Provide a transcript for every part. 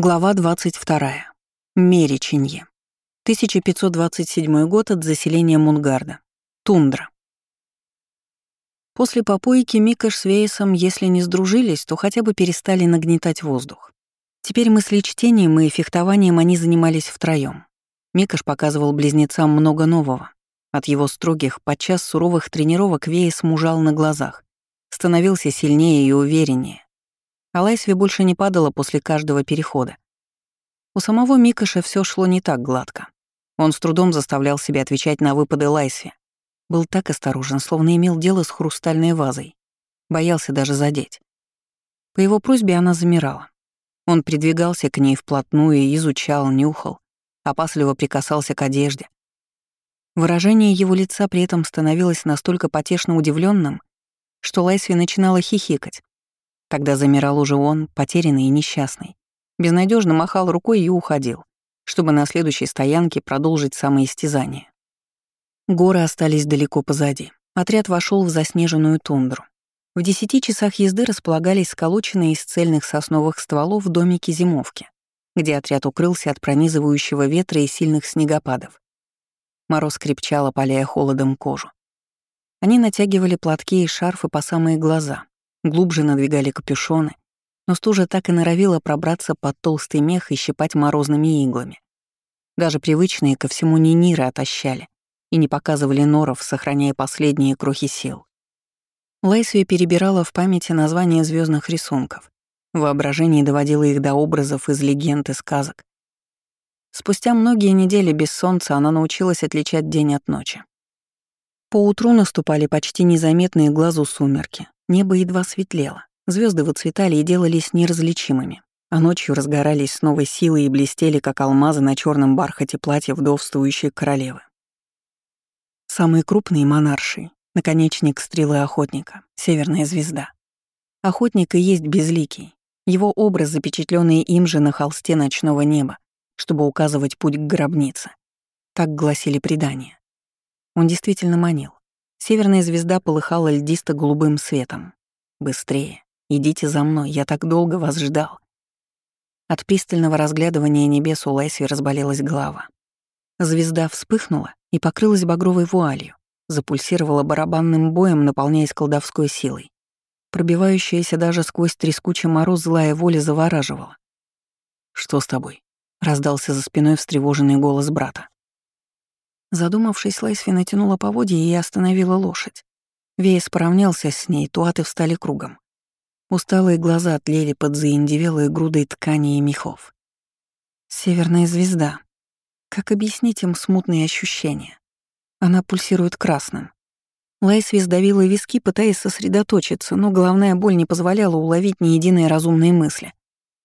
Глава 22. Мереченье. 1527 год от заселения Мунгарда. Тундра. После попойки Микаш с Вейсом, если не сдружились, то хотя бы перестали нагнетать воздух. Теперь мыслечтением и фехтованием они занимались втроём. Микаш показывал близнецам много нового. От его строгих, подчас суровых тренировок Вейс мужал на глазах, становился сильнее и увереннее, а Лайсви больше не падала после каждого перехода. У самого Микоша все шло не так гладко. Он с трудом заставлял себя отвечать на выпады Лайсви. Был так осторожен, словно имел дело с хрустальной вазой. Боялся даже задеть. По его просьбе она замирала. Он придвигался к ней вплотную и изучал, нюхал, опасливо прикасался к одежде. Выражение его лица при этом становилось настолько потешно удивленным, что Лайсви начинала хихикать, Тогда замирал уже он, потерянный и несчастный. Безнадежно махал рукой и уходил, чтобы на следующей стоянке продолжить самоистязание. Горы остались далеко позади. Отряд вошел в заснеженную тундру. В десяти часах езды располагались сколоченные из цельных сосновых стволов домики зимовки, где отряд укрылся от пронизывающего ветра и сильных снегопадов. Мороз крепчал, опаляя холодом кожу. Они натягивали платки и шарфы по самые глаза, глубже надвигали капюшоны, но стужа так и норовила пробраться под толстый мех и щипать морозными иглами. Даже привычные ко всему ниниры отощали и не показывали норов, сохраняя последние крохи сил. Лайсви перебирала в памяти названия звездных рисунков. В воображении доводила их до образов из легенд и сказок. Спустя многие недели без солнца она научилась отличать день от ночи. Поутру наступали почти незаметные глазу сумерки, Небо едва светлело, звезды выцветали и делались неразличимыми, а ночью разгорались с новой силой и блестели, как алмазы на черном бархате платья вдовствующей королевы. Самые крупные монарши — наконечник стрелы охотника, северная звезда. Охотник и есть безликий, его образ, запечатленный им же на холсте ночного неба, чтобы указывать путь к гробнице. Так гласили предания. Он действительно манил. Северная звезда полыхала льдисто-голубым светом. «Быстрее! Идите за мной, я так долго вас ждал!» От пристального разглядывания небес у Лайси разболелась голова. Звезда вспыхнула и покрылась багровой вуалью, запульсировала барабанным боем, наполняясь колдовской силой. Пробивающаяся даже сквозь трескучий мороз злая воля завораживала. «Что с тобой?» — раздался за спиной встревоженный голос брата. Задумавшись, Лайсви натянула поводья и остановила лошадь. Вейс поравнялся с ней, туаты встали кругом. Усталые глаза отлели под заиндевелой грудой ткани и мехов. Северная звезда. Как объяснить им смутные ощущения? Она пульсирует красным. Лайсви сдавила виски, пытаясь сосредоточиться, но головная боль не позволяла уловить ни единой разумной мысли.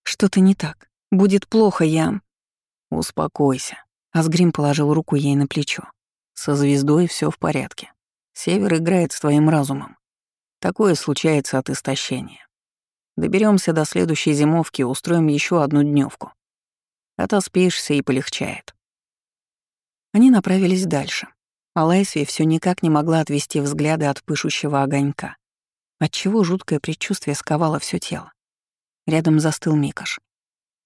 Что-то не так. Будет плохо, я... Успокойся. Асгрим положил руку ей на плечо. «Со звездой все в порядке. Север играет с твоим разумом. Такое случается от истощения. Доберемся до следующей зимовки и устроим еще одну дневку. Отоспишься и полегчает». Они направились дальше. А все никак не могла отвести взгляды от пышущего огонька, отчего жуткое предчувствие сковало все тело. Рядом застыл Микаш.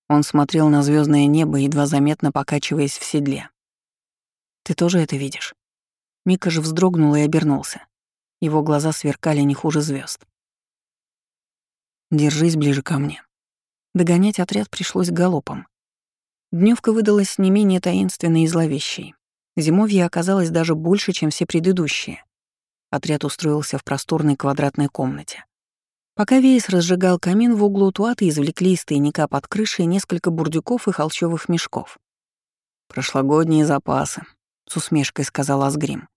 Он смотрел на звездное небо, едва заметно покачиваясь в седле. «Ты тоже это видишь?» Мика же вздрогнул и обернулся. Его глаза сверкали не хуже звезд. «Держись ближе ко мне». Догонять отряд пришлось галопом. Дневка выдалась не менее таинственной и зловещей. Зимовье оказалось даже больше, чем все предыдущие. Отряд устроился в просторной квадратной комнате. Пока Вейс разжигал камин, в углу туаты извлекли из тайника под крышей несколько бурдюков и холщовых мешков. «Прошлогодние запасы», — с усмешкой сказал Асгрим.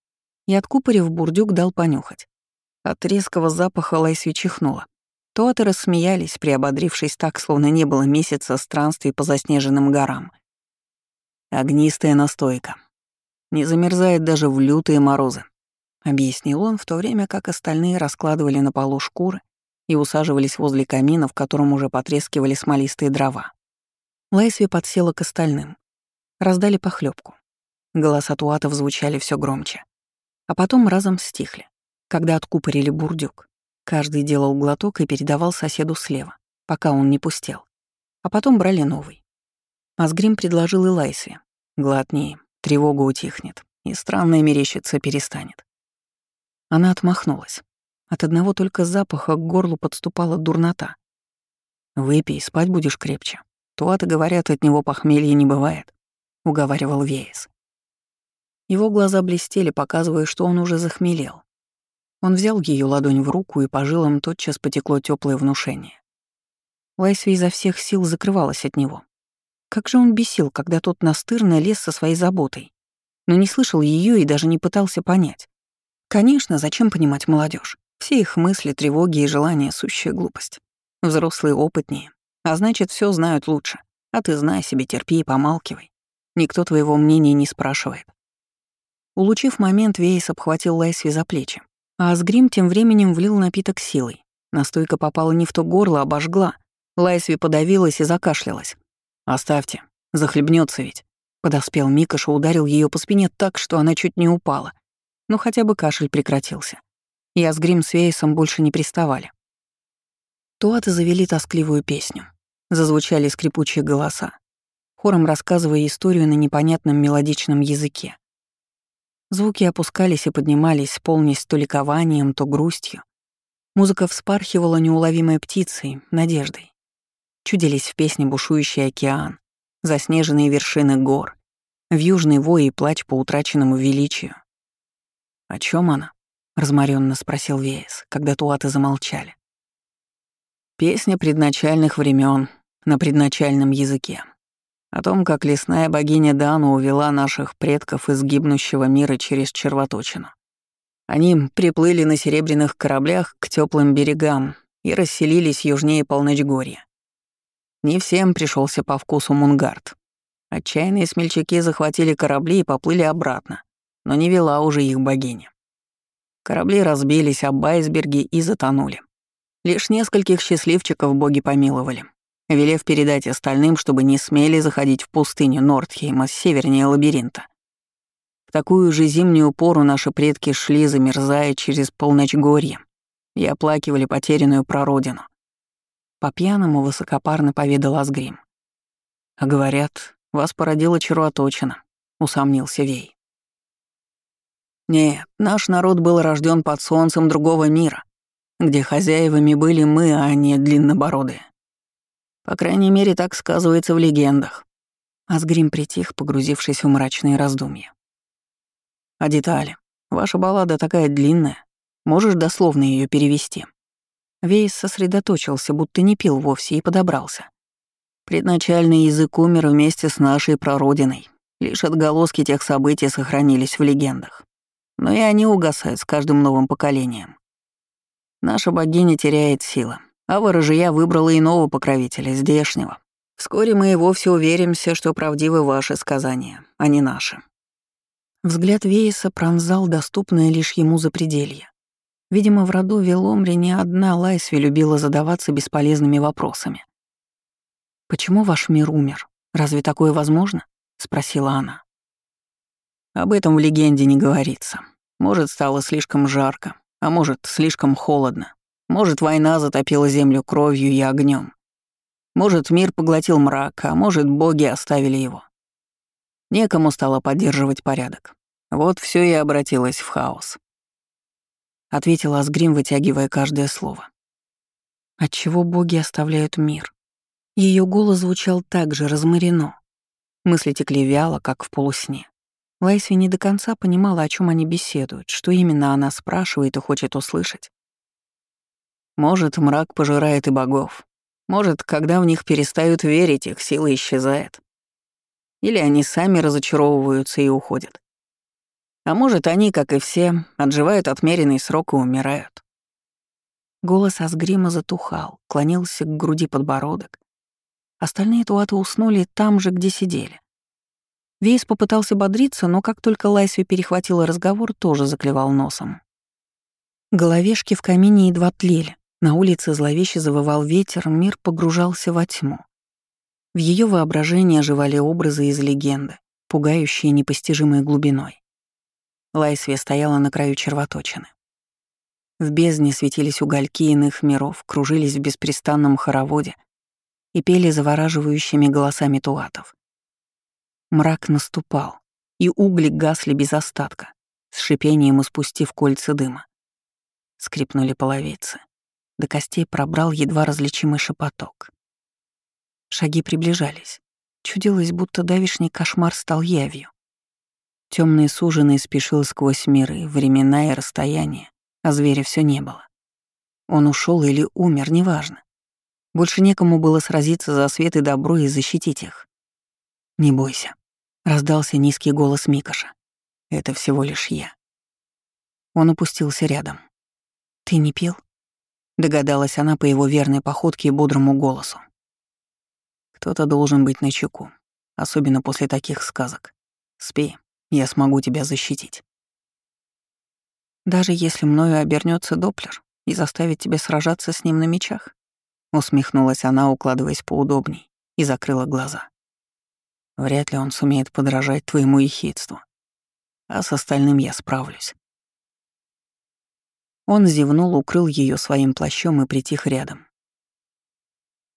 И, откупорив бурдюк, дал понюхать. От резкого запаха Лайсви чихнула. Туаты рассмеялись, приободрившись так, словно не было месяца странствий по заснеженным горам. «Огнистая настойка. Не замерзает даже в лютые морозы», — объяснил он, в то время как остальные раскладывали на полу шкуры и усаживались возле камина, в котором уже потрескивали смолистые дрова. Лайсви подсела к остальным. Раздали похлебку. Голоса туатов звучали все громче. А потом разом стихли, когда откупорили бурдюк. Каждый делал глоток и передавал соседу слева, пока он не пустел. а потом брали новый. Асгрим предложил и Лайсве. Глотни, тревога утихнет, и странное мерещится перестанет. Она отмахнулась. От одного только запаха к горлу подступала дурнота. «Выпей, спать будешь крепче. Туаты говорят, от него похмелья не бывает», — уговаривал Вейс. Его глаза блестели, показывая, что он уже захмелел. Он взял ее ладонь в руку, и по жилам тотчас потекло теплое внушение. Лайсви изо всех сил закрывалась от него. Как же он бесил, когда тот настырно лез со своей заботой, но не слышал ее и даже не пытался понять. Конечно, зачем понимать молодежь? Все их мысли, тревоги и желания — сущая глупость. Взрослые опытнее, а значит, все знают лучше. А ты знай себе, терпи и помалкивай. Никто твоего мнения не спрашивает. Улучив момент, Вейс обхватил Лайсви за плечи, а Асгрим тем временем влил напиток силой. Настойка попала не в то горло, обожгла. Лайсви подавилась и закашлялась. «Оставьте, захлебнется ведь». Подоспел Микаш и ударил ее по спине так, что она чуть не упала. Но хотя бы кашель прекратился. Я с Грим с Вейсом больше не приставали. Туаты завели тоскливую песню. Зазвучали скрипучие голоса, хором рассказывая историю на непонятном мелодичном языке. Звуки опускались и поднимались, полнясь то ликованием, то грустью. Музыка вспархивала неуловимой птицей, надеждой. Чудились в песне бушующий океан, заснеженные вершины гор, в южный вой и плач по утраченному величию. «О чем она?» — разморенно спросил Веес, когда туаты замолчали. Песня предначальных времен на предначальном языке. О том, как лесная богиня Дану увела наших предков из гибнущего мира через червоточину. Они приплыли на серебряных кораблях к теплым берегам и расселились южнее Полночгорья. Не всем пришелся по вкусу Мунгард. Отчаянные смельчаки захватили корабли и поплыли обратно, но не вела уже их богиня. Корабли разбились об айсберги и затонули. Лишь нескольких счастливчиков боги помиловали, велев передать остальным, чтобы не смели заходить в пустыню Нордхейма севернее лабиринта. В такую же зимнюю пору наши предки шли, замерзая через полночгорье, и оплакивали потерянную прародину. По-пьяному высокопарно поведал Асгрим. «А говорят, вас породила червоточина», — усомнился Вей. «Нет, наш народ был рожден под солнцем другого мира, где хозяевами были мы, а не длиннобородые. По крайней мере, так сказывается в легендах. Асгрим притих, погрузившись в мрачные раздумья. А детали? Ваша баллада такая длинная. Можешь дословно ее перевести? Вейс сосредоточился, будто не пил вовсе, и подобрался. Предначальный язык умер вместе с нашей прародиной. Лишь отголоски тех событий сохранились в легендах. Но и они угасают с каждым новым поколением. Наша богиня теряет силы, а ворожья выбрала иного покровителя, здешнего. Вскоре мы и вовсе уверимся, что правдивы ваши сказания, а не наши». Взгляд Вейса пронзал доступное лишь ему запределье. Видимо, в роду Веломри ни одна Лайсви любила задаваться бесполезными вопросами. «Почему ваш мир умер? Разве такое возможно?» — спросила она. «Об этом в легенде не говорится. Может, стало слишком жарко, а может, слишком холодно. Может, война затопила землю кровью и огнем. Может, мир поглотил мрак, а может, боги оставили его. Некому стало поддерживать порядок. Вот все и обратилось в хаос. Ответил Асгрим, вытягивая каждое слово. Отчего боги оставляют мир? Ее голос звучал так же разморено. Мысли текли вяло, как в полусне. Лайсви не до конца понимала, о чем они беседуют, что именно она спрашивает и хочет услышать. Может, мрак пожирает и богов. Может, когда в них перестают верить, их сила исчезает. Или они сами разочаровываются и уходят. А может, они, как и все, отживают отмеренный срок и умирают. Голос Асгрима затухал, клонился к груди подбородок. Остальные туаты уснули там же, где сидели. Вейс попытался бодриться, но как только Лайсви перехватила разговор, тоже заклевал носом. Головешки в камине едва тлели. На улице зловеще завывал ветер, мир погружался во тьму. В ее воображении оживали образы из легенды, пугающие непостижимой глубиной. Лайсви стояла на краю червоточины. В бездне светились угольки иных миров, кружились в беспрестанном хороводе, и пели завораживающими голосами туатов. Мрак наступал, и угли гасли без остатка, с шипением испустив кольца дыма. Скрипнули половицы. До костей пробрал едва различимый шепоток. Шаги приближались. Чудилось, будто давишний кошмар стал явью. Темный суженый спешил сквозь миры, времена и расстояния, а зверя все не было. Он ушел или умер, неважно. Больше некому было сразиться за свет и добро и защитить их. «Не бойся», — раздался низкий голос Микоша. «Это всего лишь я». Он опустился рядом. «Ты не пил?» — догадалась она по его верной походке и бодрому голосу. «Кто-то должен быть на чеку, особенно после таких сказок. Спи, я смогу тебя защитить». «Даже если мною обернется Доплер и заставит тебя сражаться с ним на мечах?» Усмехнулась она, укладываясь поудобней, и закрыла глаза. Вряд ли он сумеет подражать твоему ехидству. А с остальным я справлюсь. Он зевнул, укрыл ее своим плащом и притих рядом.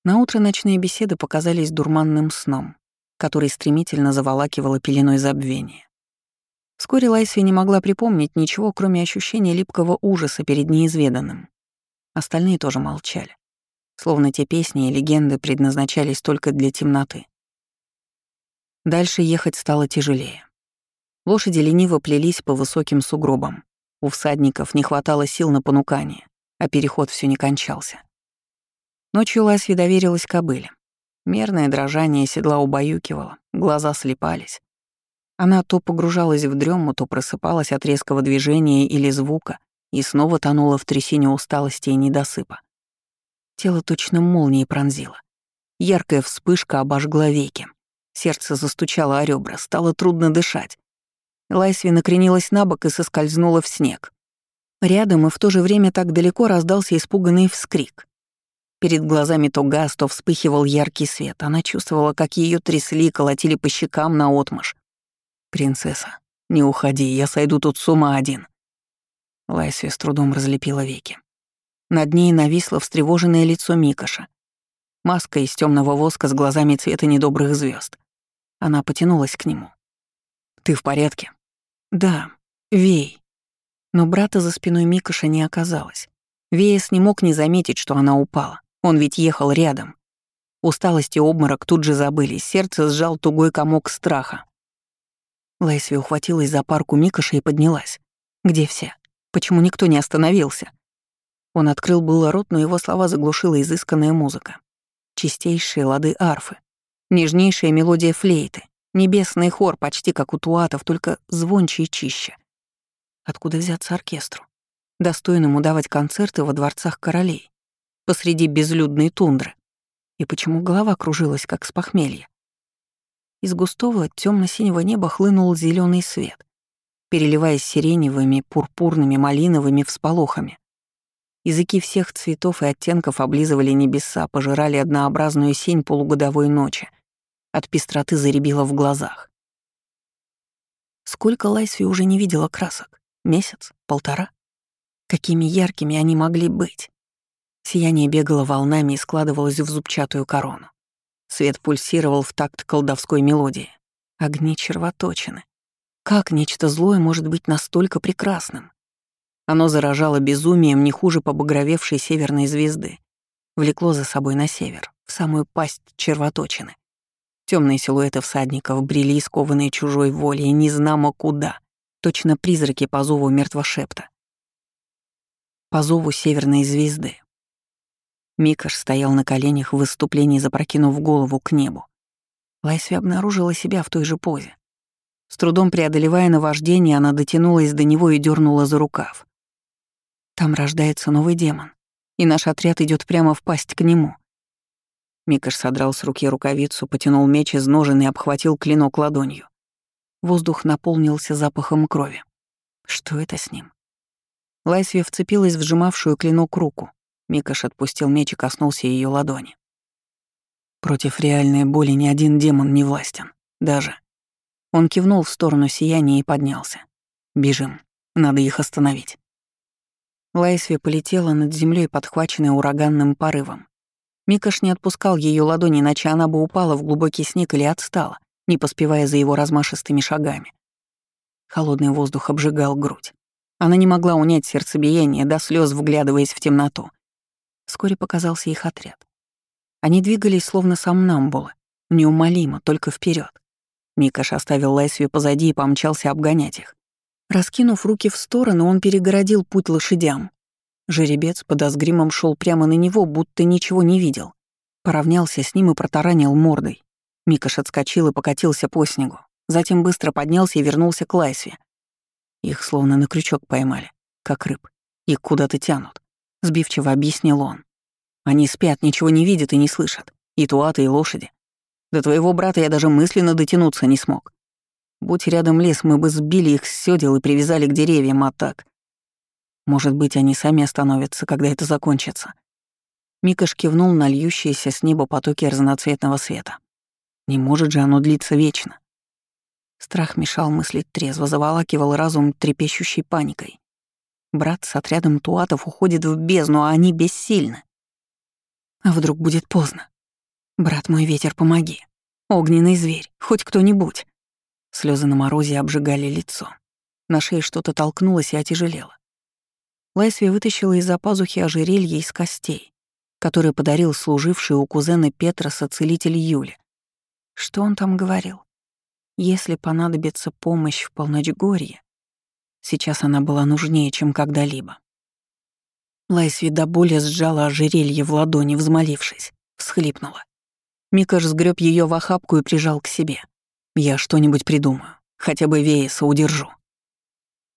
Наутро ночные беседы показались дурманным сном, который стремительно заволакивало пеленой забвения. Вскоре Лайсви не могла припомнить ничего, кроме ощущения липкого ужаса перед неизведанным. Остальные тоже молчали словно те песни и легенды предназначались только для темноты. Дальше ехать стало тяжелее. Лошади лениво плелись по высоким сугробам. У всадников не хватало сил на понукание, а переход все не кончался. Ночью Ласви доверилась кобыле. Мерное дрожание седла убаюкивало, глаза слепались. Она то погружалась в дрему, то просыпалась от резкого движения или звука и снова тонула в трясине усталости и недосыпа. Тело точно молнией пронзило. Яркая вспышка обожгла веки. Сердце застучало о ребра, стало трудно дышать. Лайсви накренилась на бок и соскользнула в снег. Рядом и в то же время так далеко раздался испуганный вскрик. Перед глазами то газ, то вспыхивал яркий свет. Она чувствовала, как ее трясли, колотили по щекам на отмаш. «Принцесса, не уходи, я сойду тут с ума один». Лайсви с трудом разлепила веки. Над ней нависло встревоженное лицо Микоша. Маска из темного воска с глазами цвета недобрых звезд. Она потянулась к нему. «Ты в порядке?» «Да, Вей». Но брата за спиной Микоша не оказалось. Веес не мог не заметить, что она упала. Он ведь ехал рядом. Усталость и обморок тут же забылись, сердце сжал тугой комок страха. Лайсви ухватилась за парку Микоша и поднялась. «Где все? Почему никто не остановился?» Он открыл было рот, но его слова заглушила изысканная музыка. Чистейшие лады арфы, нежнейшая мелодия флейты, небесный хор почти как у туатов, только звонче и чище. Откуда взяться оркестру? Достойному давать концерты во дворцах королей, посреди безлюдной тундры. И почему голова кружилась, как с похмелья? Из густого темно синего неба хлынул зеленый свет, переливаясь сиреневыми, пурпурными, малиновыми всполохами. Языки всех цветов и оттенков облизывали небеса, пожирали однообразную сень полугодовой ночи. От пестроты заребило в глазах. Сколько Лайсви уже не видела красок? Месяц? Полтора? Какими яркими они могли быть? Сияние бегало волнами и складывалось в зубчатую корону. Свет пульсировал в такт колдовской мелодии. Огни червоточины. Как нечто злое может быть настолько прекрасным? Оно заражало безумием не хуже побагровевшей северной звезды. Влекло за собой на север, в самую пасть червоточины. Темные силуэты всадников брели, скованные чужой волей, незнамо куда, точно призраки по зову мертвошепта. По зову северной звезды. Микаш стоял на коленях в выступлении, запрокинув голову к небу. Лайсви обнаружила себя в той же позе. С трудом преодолевая наваждение, она дотянулась до него и дернула за рукав. Там рождается новый демон, и наш отряд идет прямо в пасть к нему. Микаш содрал с руки рукавицу, потянул меч из ножен и обхватил клинок ладонью. Воздух наполнился запахом крови. Что это с ним? Лайсви вцепилась в сжимавшую клинок руку. Микаш отпустил меч и коснулся ее ладони. Против реальной боли ни один демон не властен. Даже. Он кивнул в сторону сияния и поднялся. «Бежим. Надо их остановить». Лайсви полетела над землей, подхваченная ураганным порывом. Микаш не отпускал ее ладони, иначе она бы упала в глубокий снег или отстала, не поспевая за его размашистыми шагами. Холодный воздух обжигал грудь. Она не могла унять сердцебиение, до слез вглядываясь в темноту. Вскоре показался их отряд. Они двигались словно сомнамбулы, неумолимо, только вперед. Микаш оставил Лайсви позади и помчался обгонять их. Раскинув руки в сторону, он перегородил путь лошадям. Жеребец под асгримом шел прямо на него, будто ничего не видел. Поравнялся с ним и протаранил мордой. Микаш отскочил и покатился по снегу. Затем быстро поднялся и вернулся к Лайсве. Их словно на крючок поймали, как рыб. Их куда-то тянут. Сбивчиво объяснил он. Они спят, ничего не видят и не слышат. И туаты, и лошади. До твоего брата я даже мысленно дотянуться не смог. Будь рядом лес, мы бы сбили их с сёдел и привязали к деревьям, а так... Может быть, они сами остановятся, когда это закончится. Микаш кивнул на льющиеся с неба потоки разноцветного света. Не может же оно длиться вечно. Страх мешал мыслить трезво, заволакивал разум трепещущей паникой. Брат с отрядом туатов уходит в бездну, а они бессильны. А вдруг будет поздно? «Брат мой, ветер, помоги! Огненный зверь, хоть кто-нибудь!» Слезы на морозе обжигали лицо. На шее что-то толкнулось и отяжелело. Лайсви вытащила из-за пазухи ожерелье из костей, которое подарил служивший у кузена Петроса целитель Юли. Что он там говорил? Если понадобится помощь в полночгорье, сейчас она была нужнее, чем когда-либо. Лайсви до боли сжала ожерелье в ладони, взмолившись, всхлипнула. Микаш сгреб ее в охапку и прижал к себе. «Я что-нибудь придумаю. Хотя бы Вееса удержу».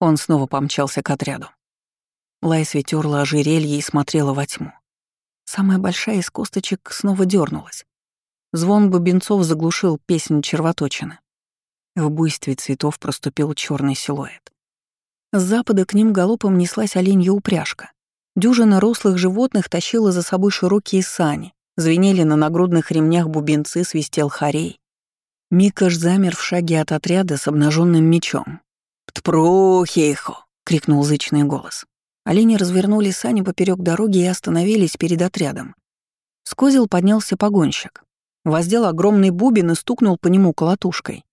Он снова помчался к отряду. Лайсви терла ожерелье и смотрела во тьму. Самая большая из косточек снова дернулась. Звон бубенцов заглушил песнь червоточины. В буйстве цветов проступил черный силуэт. С запада к ним галопом неслась оленья упряжка. Дюжина рослых животных тащила за собой широкие сани, Звенели на нагрудных ремнях бубенцы, свистел хорей. Микаш замер в шаге от отряда с обнаженным мечом. «Птпрухейхо!» — крикнул зычный голос. Олени развернули сани поперек дороги и остановились перед отрядом. С козел поднялся погонщик. Воздел огромный бубен и стукнул по нему колотушкой.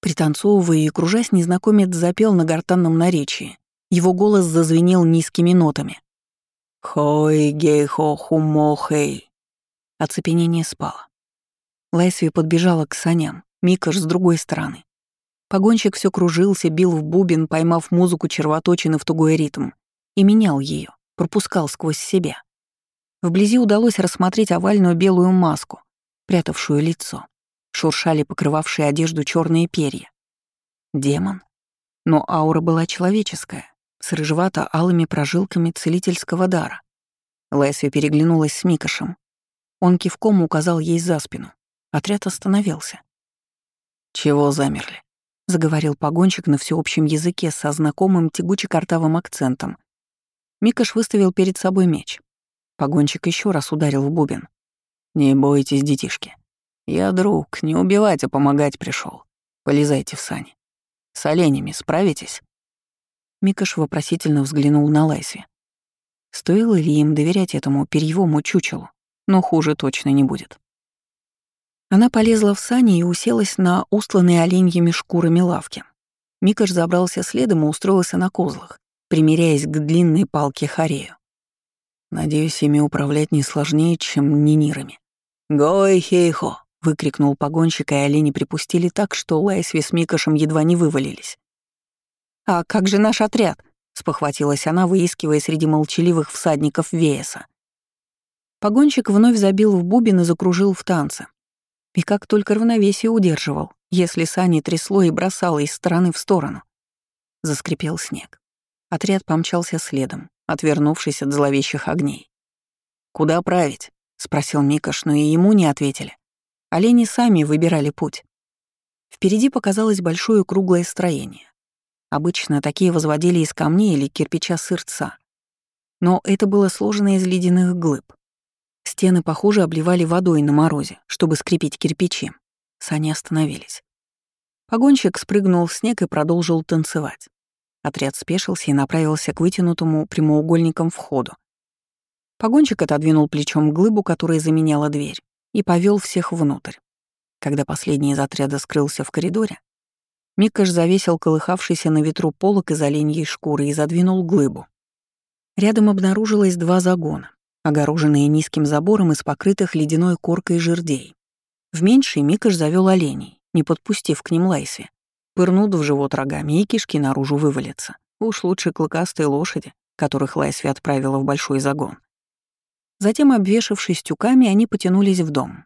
Пританцовывая и кружась, незнакомец запел на гортанном наречии. Его голос зазвенел низкими нотами. «Хой гей хо хумо хей, Оцепенение спало. Лайсви подбежала к саням, Микаш с другой стороны. Погонщик все кружился, бил в бубен, поймав музыку червоточины в тугой ритм, и менял ее, пропускал сквозь себя. Вблизи удалось рассмотреть овальную белую маску, прятавшую лицо. Шуршали покрывавшие одежду черные перья. Демон? Но аура была человеческая, с рыжевато-алыми прожилками целительского дара. Лэсви переглянулась с Микашем, он кивком указал ей за спину. Отряд остановился. «Чего замерли?» — заговорил погонщик на всеобщем языке со знакомым тягуче-картавым акцентом. Микаш выставил перед собой меч. Погонщик еще раз ударил в бубен. «Не бойтесь, детишки. Я друг, не убивать, а помогать пришел. Полезайте в сани. С оленями справитесь?» Микаш вопросительно взглянул на Лайсви. Стоило ли им доверять этому перьевому чучелу? но хуже точно не будет. Она полезла в сани и уселась на устланные оленьими шкурами лавки. Микаш забрался следом и устроился на козлах, примеряясь к длинной палке Харею. «Надеюсь, ими управлять не сложнее, чем нинирами». «Гой-хей-хо!» — выкрикнул погонщик, и олени припустили так, что Лайсви с Микашем едва не вывалились. «А как же наш отряд?» — спохватилась она, выискивая среди молчаливых всадников Вееса. Погонщик вновь забил в бубен и закружил в танце. И как только равновесие удерживал, если сани трясло и бросало из стороны в сторону. Заскрипел снег. Отряд помчался следом, отвернувшись от зловещих огней. «Куда править?» — спросил Микаш, но и ему не ответили. Олени сами выбирали путь. Впереди показалось большое круглое строение. Обычно такие возводили из камней или кирпича сырца. Но это было сложено из ледяных глыб. Стены, похоже, обливали водой на морозе, чтобы скрепить кирпичи. Сани остановились. Погонщик спрыгнул в снег и продолжил танцевать. Отряд спешился и направился к вытянутому прямоугольникам входу. Погонщик отодвинул плечом глыбу, которая заменяла дверь, и повел всех внутрь. Когда последний из отряда скрылся в коридоре, Микаш завесил колыхавшийся на ветру полок из оленьей шкуры и задвинул глыбу. Рядом обнаружилось два загона, огороженные низким забором из покрытых ледяной коркой жердей. В меньший Микаш завел оленей, не подпустив к ним Лайси. Пырнут в живот рогами, и кишки наружу вывалятся. Уж лучше клыкастые лошади, которых Лайсви отправила в большой загон. Затем, обвешавшись тюками, они потянулись в дом.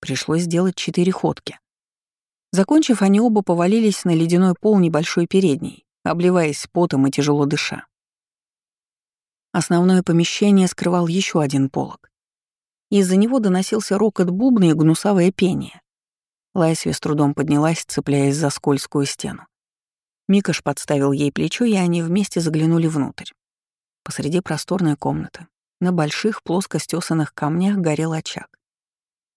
Пришлось сделать четыре ходки. Закончив, они оба повалились на ледяной пол небольшой передней, обливаясь потом и тяжело дыша. Основное помещение скрывал еще один полог. Из-за него доносился рокот бубна и гнусавое пение. Лайсви с трудом поднялась, цепляясь за скользкую стену. Микаш подставил ей плечо, и они вместе заглянули внутрь. Посреди просторной комнаты, на больших плоско стесанных камнях горел очаг.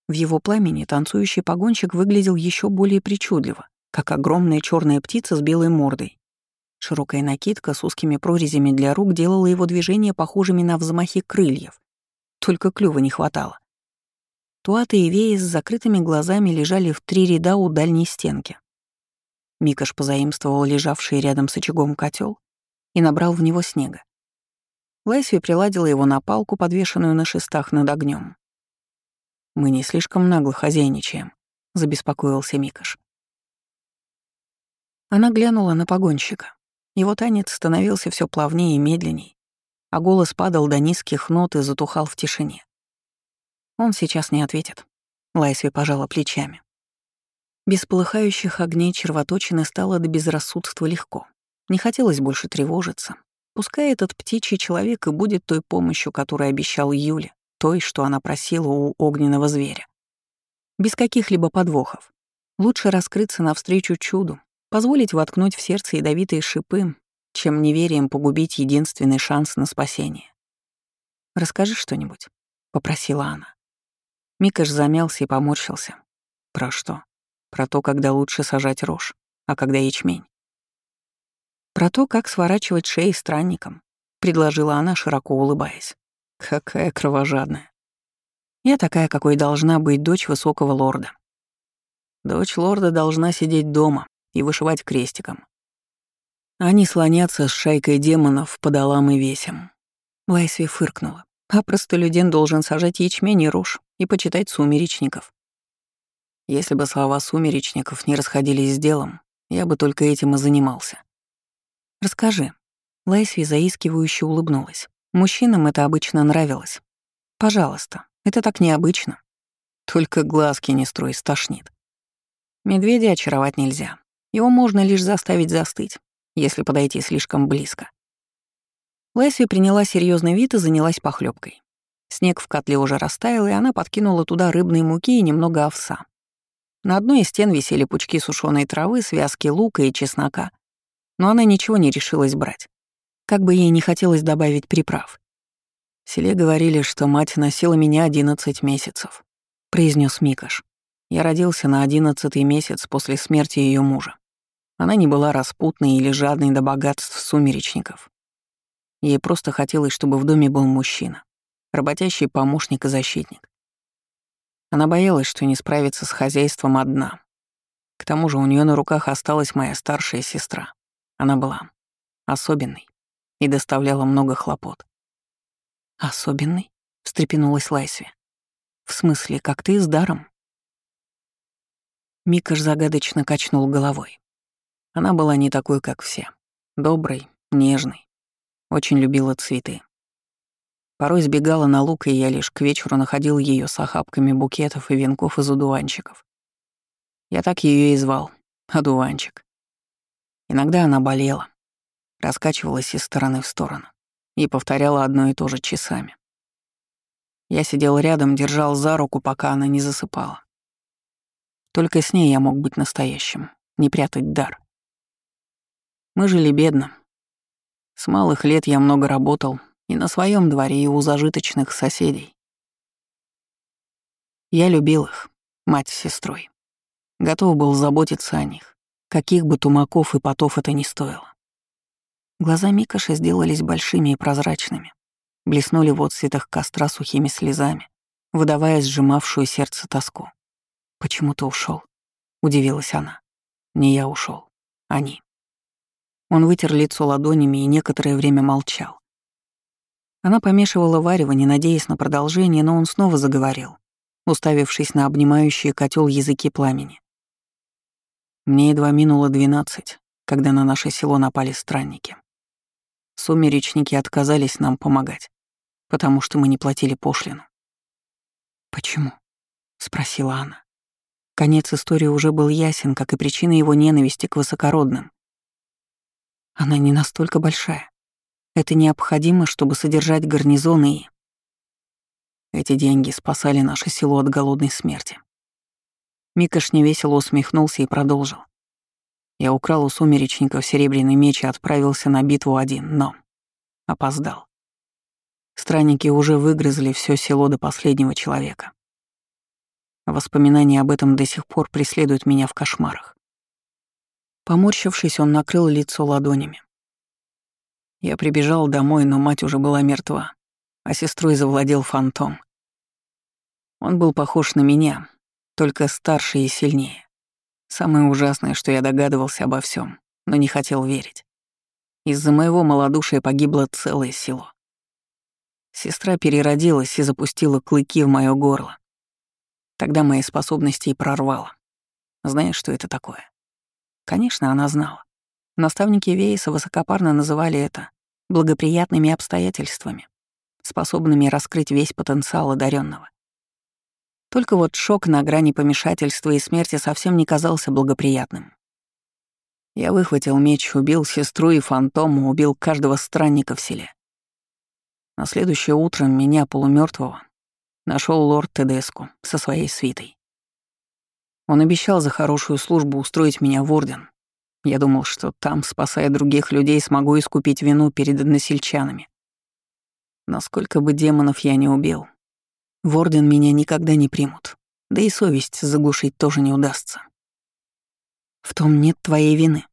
В его пламени танцующий погонщик выглядел еще более причудливо, как огромная черная птица с белой мордой. Широкая накидка с узкими прорезями для рук делала его движения похожими на взмахи крыльев. Только клюва не хватало. Туаты и Веи с закрытыми глазами лежали в три ряда у дальней стенки. Микаш позаимствовал лежавший рядом с очагом котел и набрал в него снега. Лэсви приладила его на палку, подвешенную на шестах над огнем. «Мы не слишком нагло хозяйничаем», — забеспокоился Микаш. Она глянула на погонщика. Его танец становился все плавнее и медленней, а голос падал до низких нот и затухал в тишине. Он сейчас не ответит. Лайсви пожала плечами. Без полыхающих огней червоточины стало до безрассудства легко. Не хотелось больше тревожиться, Пускай этот птичий человек и будет той помощью, которую обещал Юле, той, что она просила у огненного зверя. Без каких-либо подвохов. Лучше раскрыться навстречу чуду, позволить воткнуть в сердце ядовитые шипы, чем неверием погубить единственный шанс на спасение. «Расскажи что-нибудь», — попросила она. Микаш замялся и поморщился. «Про что? Про то, когда лучше сажать рожь, а когда ячмень. Про то, как сворачивать шеи странникам, предложила она, широко улыбаясь. Какая кровожадная. Я такая, какой должна быть дочь высокого лорда. Дочь лорда должна сидеть дома и вышивать крестиком. Не слоняться с шайкой демонов по долам и весям. Лайсви фыркнула. А простолюдин должен сажать ячмень и рожь и почитать сумеречников. Если бы слова сумеречников не расходились с делом, я бы только этим и занимался. «Расскажи». Лайсви заискивающе улыбнулась. Мужчинам это обычно нравилось. «Пожалуйста, это так необычно. Только глазки не строй, стошнит. Медведя очаровать нельзя. Его можно лишь заставить застыть, если подойти слишком близко. Лэсви приняла серьезный вид и занялась похлебкой. Снег в котле уже растаял, и она подкинула туда рыбной муки и немного овса. На одной из стен висели пучки сушеной травы, связки лука и чеснока, но она ничего не решилась брать. Как бы ей не хотелось добавить приправ. В селе говорили, что мать носила меня 11 месяцев, произнес Микаш. Я родился на одиннадцатый месяц после смерти ее мужа. Она не была распутной или жадной до богатств сумеречников. Ей просто хотелось, чтобы в доме был мужчина, работящий помощник и защитник. Она боялась, что не справится с хозяйством одна. К тому же у нее на руках осталась моя старшая сестра. Она была особенной и доставляла много хлопот. «Особенный?» — встрепенулась Лайсви. «В смысле, как ты с даром?» Микаш загадочно качнул головой. Она была не такой, как все. Доброй, нежной. Очень любила цветы. Порой сбегала на луг, и я лишь к вечеру находил ее с охапками букетов и венков из одуванчиков. Я так ее и звал — одуванчик. Иногда она болела, раскачивалась из стороны в сторону и повторяла одно и то же часами. Я сидел рядом, держал за руку, пока она не засыпала. Только с ней я мог быть настоящим, не прятать дар. Мы жили бедно. С малых лет я много работал и на своем дворе, и у зажиточных соседей. Я любил их, мать с сестрой. Готов был заботиться о них каких бы тумаков и потов это ни стоило. Глаза Микаша сделались большими и прозрачными. блеснули в отсветах костра сухими слезами, выдавая сжимавшую сердце тоску. «Почему ты ушел? удивилась она. «Не я ушел, Они». Он вытер лицо ладонями и некоторое время молчал. Она помешивала варево, не надеясь на продолжение, но он снова заговорил, уставившись на обнимающие котел языки пламени. Мне едва минуло двенадцать, когда на наше село напали странники. Сумеречники отказались нам помогать, потому что мы не платили пошлину. «Почему?» — спросила она. Конец истории уже был ясен, как и причина его ненависти к высокородным. Она не настолько большая. Это необходимо, чтобы содержать гарнизоны и... Эти деньги спасали наше село от голодной смерти. Микаш невесело усмехнулся и продолжил. Я украл у сумеречников серебряный меч и отправился на битву один, но опоздал. Странники уже выгрызли все село до последнего человека. Воспоминания об этом до сих пор преследуют меня в кошмарах. Поморщившись, он накрыл лицо ладонями. Я прибежал домой, но мать уже была мертва, а сестрой завладел фантом. Он был похож на меня, только старше и сильнее. Самое ужасное, что я догадывался обо всем, но не хотел верить. Из-за моего малодушия погибло целое село. Сестра переродилась и запустила клыки в мое горло. Тогда мои способности и прорвало. Знаешь, что это такое? Конечно, она знала. Наставники Вейса высокопарно называли это благоприятными обстоятельствами, способными раскрыть весь потенциал одаренного. Только вот шок на грани помешательства и смерти совсем не казался благоприятным. Я выхватил меч, убил сестру и фантому, убил каждого странника в селе. На следующее утро меня, полумертвого, нашел лорд Тедеску со своей свитой. Он обещал за хорошую службу устроить меня в орден. Я думал, что там, спасая других людей, смогу искупить вину перед односельчанами. Насколько бы демонов я не убил, в Орден меня никогда не примут, да и совесть заглушить тоже не удастся. В том нет твоей вины.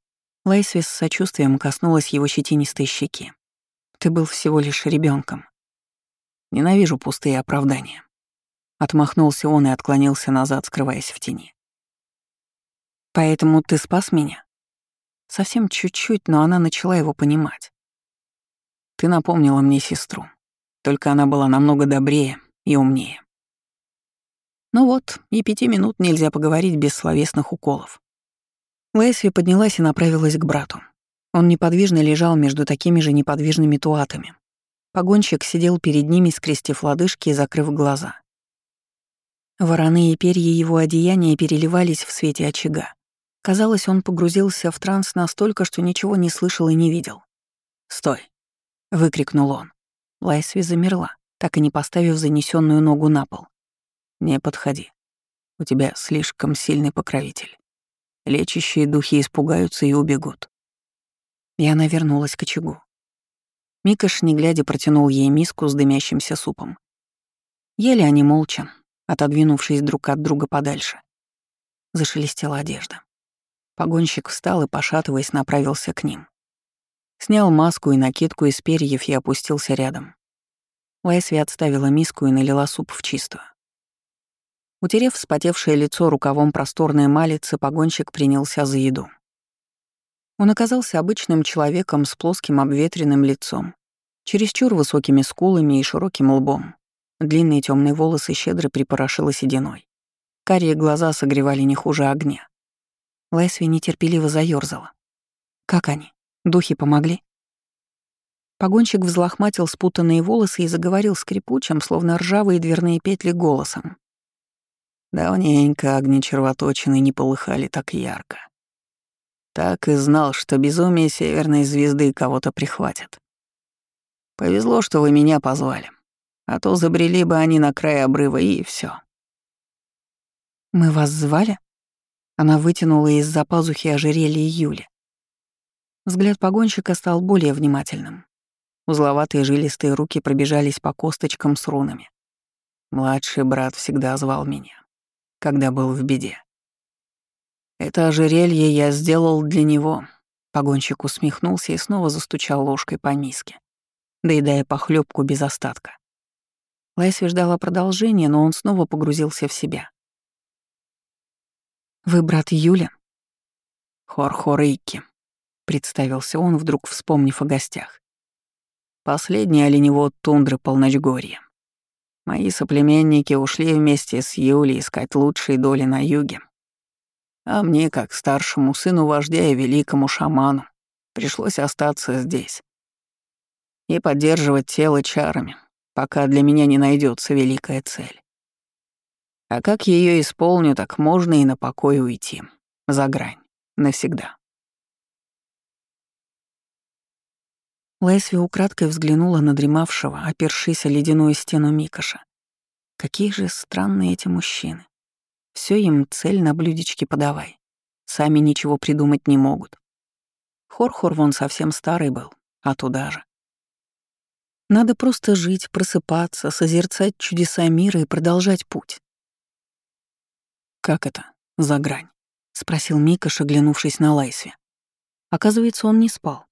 Лайсви с сочувствием коснулась его щетинистой щеки. Ты был всего лишь ребенком. Ненавижу пустые оправдания. Отмахнулся он и отклонился назад, скрываясь в тени. Поэтому ты спас меня? Совсем чуть-чуть, но она начала его понимать. Ты напомнила мне сестру. Только она была намного добрее, и умнее. Ну вот, и пяти минут нельзя поговорить без словесных уколов. Лэсви поднялась и направилась к брату. Он неподвижно лежал между такими же неподвижными туатами. Погонщик сидел перед ними, скрестив лодыжки и закрыв глаза. Вороны и перья его одеяния переливались в свете очага. Казалось, он погрузился в транс настолько, что ничего не слышал и не видел. «Стой!» — выкрикнул он. Лайсви замерла так и не поставив занесенную ногу на пол. «Не подходи. У тебя слишком сильный покровитель. Лечащие духи испугаются и убегут». И она вернулась к очагу. Микаш, не глядя, протянул ей миску с дымящимся супом. Ели они молча, отодвинувшись друг от друга подальше. Зашелестела одежда. Погонщик встал и, пошатываясь, направился к ним. Снял маску и накидку из перьев и опустился рядом. Лайсви отставила миску и налила суп в чистую. Утерев вспотевшее лицо рукавом просторной малицы, погонщик принялся за еду. Он оказался обычным человеком с плоским обветренным лицом, чересчур высокими скулами и широким лбом. Длинные темные волосы щедро припорошило сединой. Карие глаза согревали не хуже огня. Лайсви нетерпеливо заёрзала. «Как они? Духи помогли?» Погонщик взлохматил спутанные волосы и заговорил скрипучим, словно ржавые дверные петли, голосом. Давненько огни червоточины не полыхали так ярко. Так и знал, что безумие северной звезды кого-то прихватит. Повезло, что вы меня позвали. А то забрели бы они на край обрыва, и все. «Мы вас звали?» Она вытянула из-за пазухи ожерелье Юли. Взгляд погонщика стал более внимательным. Узловатые жилистые руки пробежались по косточкам с рунами. Младший брат всегда звал меня, когда был в беде. Это ожерелье я сделал для него. Погонщик усмехнулся и снова застучал ложкой по миске. доедая похлебку без остатка. Лайсви ждала продолжения, но он снова погрузился в себя. «Вы брат Юля?» «Хор-Хорейки», — представился он, вдруг вспомнив о гостях. «Последний оленевод тундры Полночгорья. Мои соплеменники ушли вместе с Юлей искать лучшие доли на юге. А мне, как старшему сыну вождя и великому шаману, пришлось остаться здесь и поддерживать тело чарами, пока для меня не найдется великая цель. А как ее исполню, так можно и на покой уйти. За грань. Навсегда. Лесви украдкой взглянула на дремавшего, опершись о ледяную стену Микоша. Какие же странные эти мужчины. Все им цель на блюдечке подавай. Сами ничего придумать не могут. Хорхор вон совсем старый был, а туда же. Надо просто жить, просыпаться, созерцать чудеса мира и продолжать путь. «Как это? За грань?» — спросил Мика, шаглянувшись на Лайсве. Оказывается, он не спал.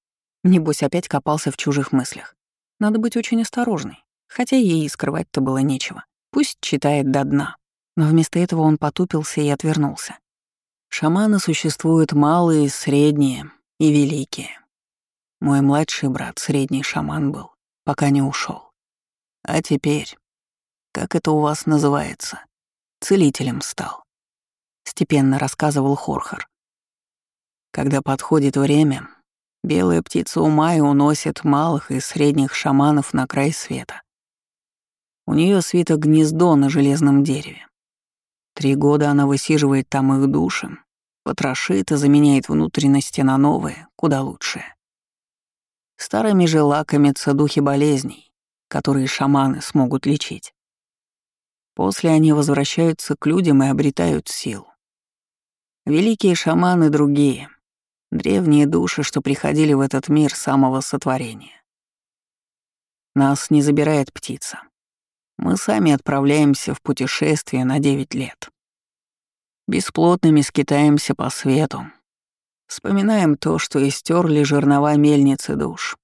Небось, опять копался в чужих мыслях. Надо быть очень осторожной, хотя ей и скрывать-то было нечего. Пусть читает до дна. Но вместо этого он потупился и отвернулся. Шаманы существуют малые, средние и великие. Мой младший брат средний шаман был пока не ушел. А теперь, как это у вас называется, целителем стал. Степенно рассказывал Хорхар. Когда подходит время, белая птица ума и уносит малых и средних шаманов на край света. У нее свито гнездо на железном дереве. Три года она высиживает там их души, потрошит и заменяет внутренности на новые, куда лучшее. Старыми же лакомятся духи болезней, которые шаманы смогут лечить. После они возвращаются к людям и обретают силу. Великие шаманы другие, древние души, что приходили в этот мир самого сотворения. Нас не забирает птица. Мы сами отправляемся в путешествие на девять лет. Бесплотными скитаемся по свету, Вспоминаем то, что истерли жернова мельницы душ.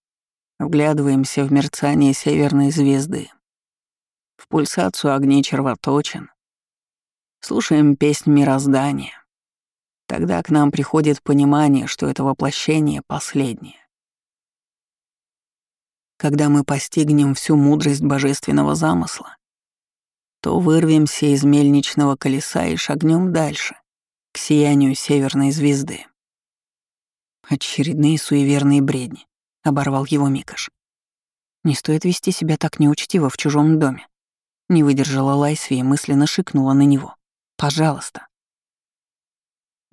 Вглядываемся в мерцание северной звезды, в пульсацию огней червоточин. Слушаем песнь мироздания. Тогда к нам приходит понимание, что это воплощение последнее. Когда мы постигнем всю мудрость божественного замысла, то вырвемся из мельничного колеса и шагнем дальше, к сиянию северной звезды. Очередные суеверные бредни, оборвал его Микаш. Не стоит вести себя так неучтиво в чужом доме. Не выдержала Лайсви и мысленно шикнула на него. «Пожалуйста».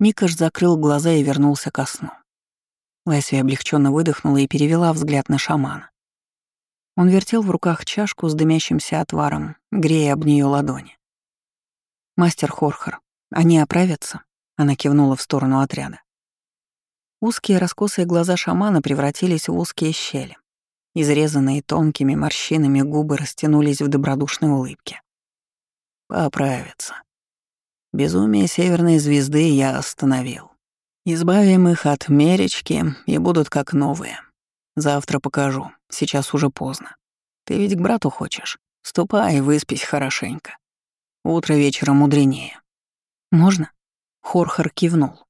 Микаш закрыл глаза и вернулся ко сну. Лайсви облегченно выдохнула и перевела взгляд на шамана. Он вертел в руках чашку с дымящимся отваром, грея об нее ладони. «Мастер Хорхар, они оправятся?» Она кивнула в сторону отряда. Узкие раскосые глаза шамана превратились в узкие щели. Изрезанные тонкими морщинами губы растянулись в добродушной улыбке. «Поправится. Безумие северной звезды я остановил. Избавим их от меречки и будут как новые. Завтра покажу, сейчас уже поздно. Ты ведь к брату хочешь? Ступай выспись хорошенько. Утро вечера мудренее. Можно? Хорхар кивнул.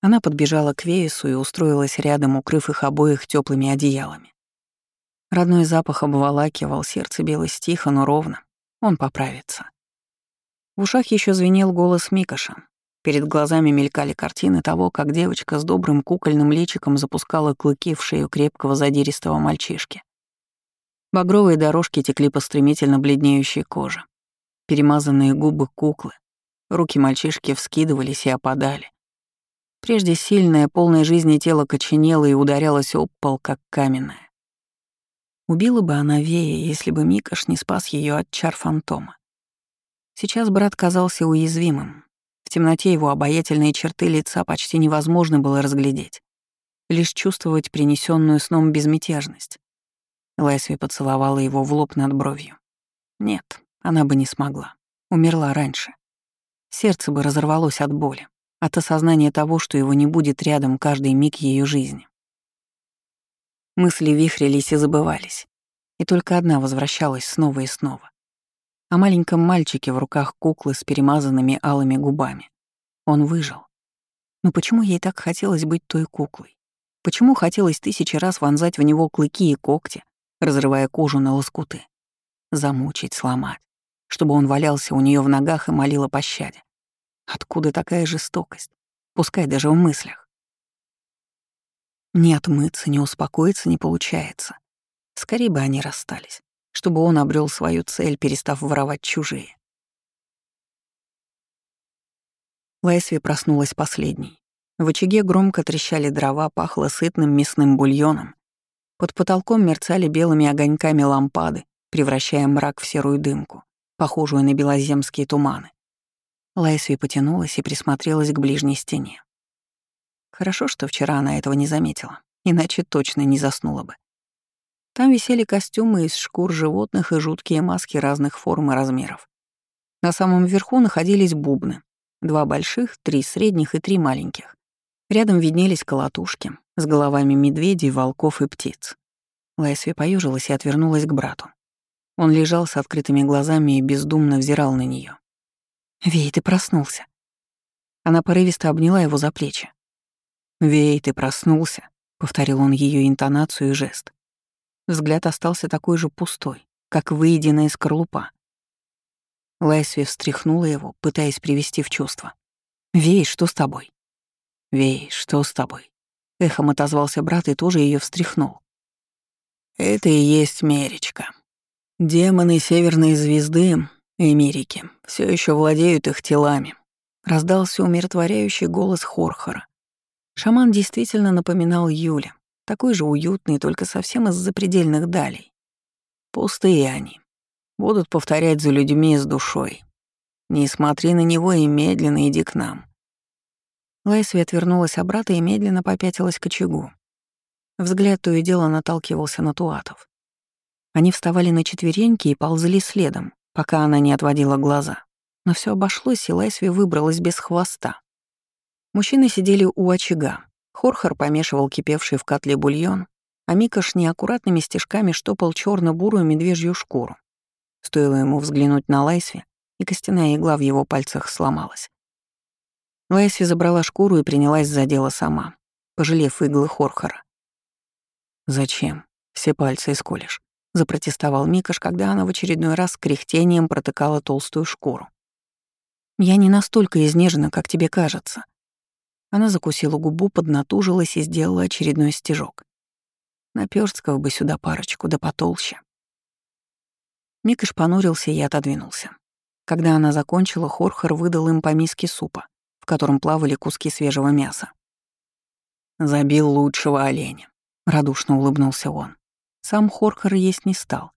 Она подбежала к Веесу и устроилась рядом, укрыв их обоих теплыми одеялами. Родной запах обволакивал, сердце билось тихо, но ровно. Он поправится. В ушах еще звенел голос Микаша. Перед глазами мелькали картины того, как девочка с добрым кукольным личиком запускала клыки в шею крепкого задиристого мальчишки. Багровые дорожки текли по стремительно бледнеющей коже. Перемазанные губы куклы. Руки мальчишки вскидывались и опадали. Прежде сильное, полное жизни тело коченело и ударялось об пол, как каменное. Убила бы она Вея, если бы Микаш не спас ее от чар фантома. Сейчас брат казался уязвимым. В темноте его обаятельные черты лица почти невозможно было разглядеть. Лишь чувствовать принесенную сном безмятежность. Лайсви поцеловала его в лоб над бровью. Нет, она бы не смогла. Умерла раньше. Сердце бы разорвалось от боли от осознания того, что его не будет рядом каждый миг ее жизни. Мысли вихрились и забывались. И только одна возвращалась снова и снова. О маленьком мальчике в руках куклы с перемазанными алыми губами. Он выжил. Но почему ей так хотелось быть той куклой? Почему хотелось тысячи раз вонзать в него клыки и когти, разрывая кожу на лоскуты? Замучить, сломать, чтобы он валялся у нее в ногах и молил о пощаде. Откуда такая жестокость? Пускай даже в мыслях. Не отмыться, не успокоиться не получается. Скорее бы они расстались, чтобы он обрел свою цель, перестав воровать чужие. Лайсви проснулась последней. В очаге громко трещали дрова, пахло сытным мясным бульоном. Под потолком мерцали белыми огоньками лампады, превращая мрак в серую дымку, похожую на белоземские туманы. Лайсви потянулась и присмотрелась к ближней стене. Хорошо, что вчера она этого не заметила, иначе точно не заснула бы. Там висели костюмы из шкур животных и жуткие маски разных форм и размеров. На самом верху находились бубны. Два больших, три средних и три маленьких. Рядом виднелись колотушки с головами медведей, волков и птиц. Лайсви поежилась и отвернулась к брату. Он лежал с открытыми глазами и бездумно взирал на нее. «Вей, ты проснулся». Она порывисто обняла его за плечи. «Вей, ты проснулся», — повторил он ее интонацию и жест. Взгляд остался такой же пустой, как выеденная скорлупа. Лайсви встряхнула его, пытаясь привести в чувство. «Вей, что с тобой?» «Вей, что с тобой?» Эхом отозвался брат и тоже ее встряхнул. «Это и есть Меречка. Демоны Северной Звезды, Эмирики, все еще владеют их телами», — раздался умиротворяющий голос Хорхора. Шаман действительно напоминал Юля, такой же уютный, только совсем из запредельных далей. Пустые они. Будут повторять за людьми с душой. Не смотри на него и медленно иди к нам. Лайсви отвернулась обратно и медленно попятилась к очагу. Взгляд то и дело наталкивался на туатов. Они вставали на четвереньки и ползли следом, пока она не отводила глаза. Но все обошлось, и Лайсви выбралась без хвоста. Мужчины сидели у очага. Хорхор помешивал кипевший в котле бульон, а Микаш неаккуратными стежками штопал черно бурую медвежью шкуру. Стоило ему взглянуть на Лайсви, и костяная игла в его пальцах сломалась. Лайсви забрала шкуру и принялась за дело сама, пожалев иглы Хорхора. «Зачем? Все пальцы исколешь», — запротестовал Микаш, когда она в очередной раз с кряхтением протыкала толстую шкуру. «Я не настолько изнежена, как тебе кажется», она закусила губу, поднатужилась и сделала очередной стежок. Напёрстков бы сюда парочку, да потолще. Микаш понурился и отодвинулся. Когда она закончила, Хорхор выдал им по миске супа, в котором плавали куски свежего мяса. «Забил лучшего оленя», — радушно улыбнулся он. Сам Хорхор есть не стал.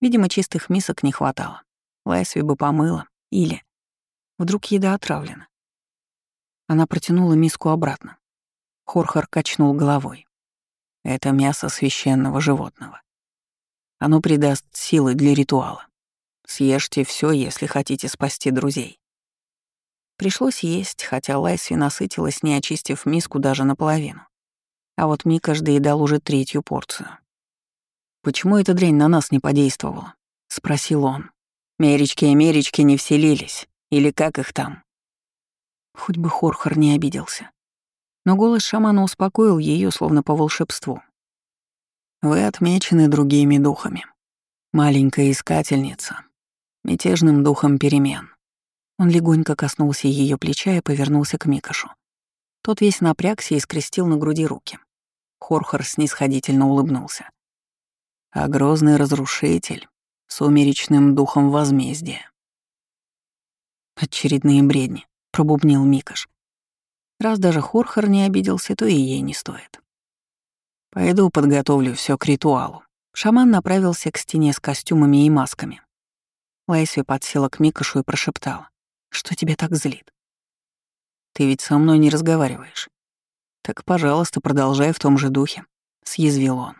Видимо, чистых мисок не хватало. Лайсви бы помыла. Или... Вдруг еда отравлена. Она протянула миску обратно. Хорхор качнул головой. Это мясо священного животного. Оно придаст силы для ритуала. Съешьте все, если хотите спасти друзей. Пришлось есть, хотя Лайсви насытилась, не очистив миску даже наполовину. А вот Мика доедал уже третью порцию. «Почему эта дрянь на нас не подействовала?» — спросил он. «Меречки и меречки не вселились. Или как их там?» Хоть бы Хорхор не обиделся. Но голос шамана успокоил ее, словно по волшебству. «Вы отмечены другими духами. Маленькая искательница. Мятежным духом перемен». Он легонько коснулся ее плеча и повернулся к Микашу. Тот весь напрягся и скрестил на груди руки. Хорхор снисходительно улыбнулся. А грозный разрушитель сумеречным духом возмездия. Очередные бредни пробубнил Микаш. Раз даже Хорхор не обиделся, то и ей не стоит. Пойду подготовлю все к ритуалу. Шаман направился к стене с костюмами и масками. Лайсви подсела к Микашу и прошептала. «Что тебя так злит?» «Ты ведь со мной не разговариваешь». «Так, пожалуйста, продолжай в том же духе», — съязвил он.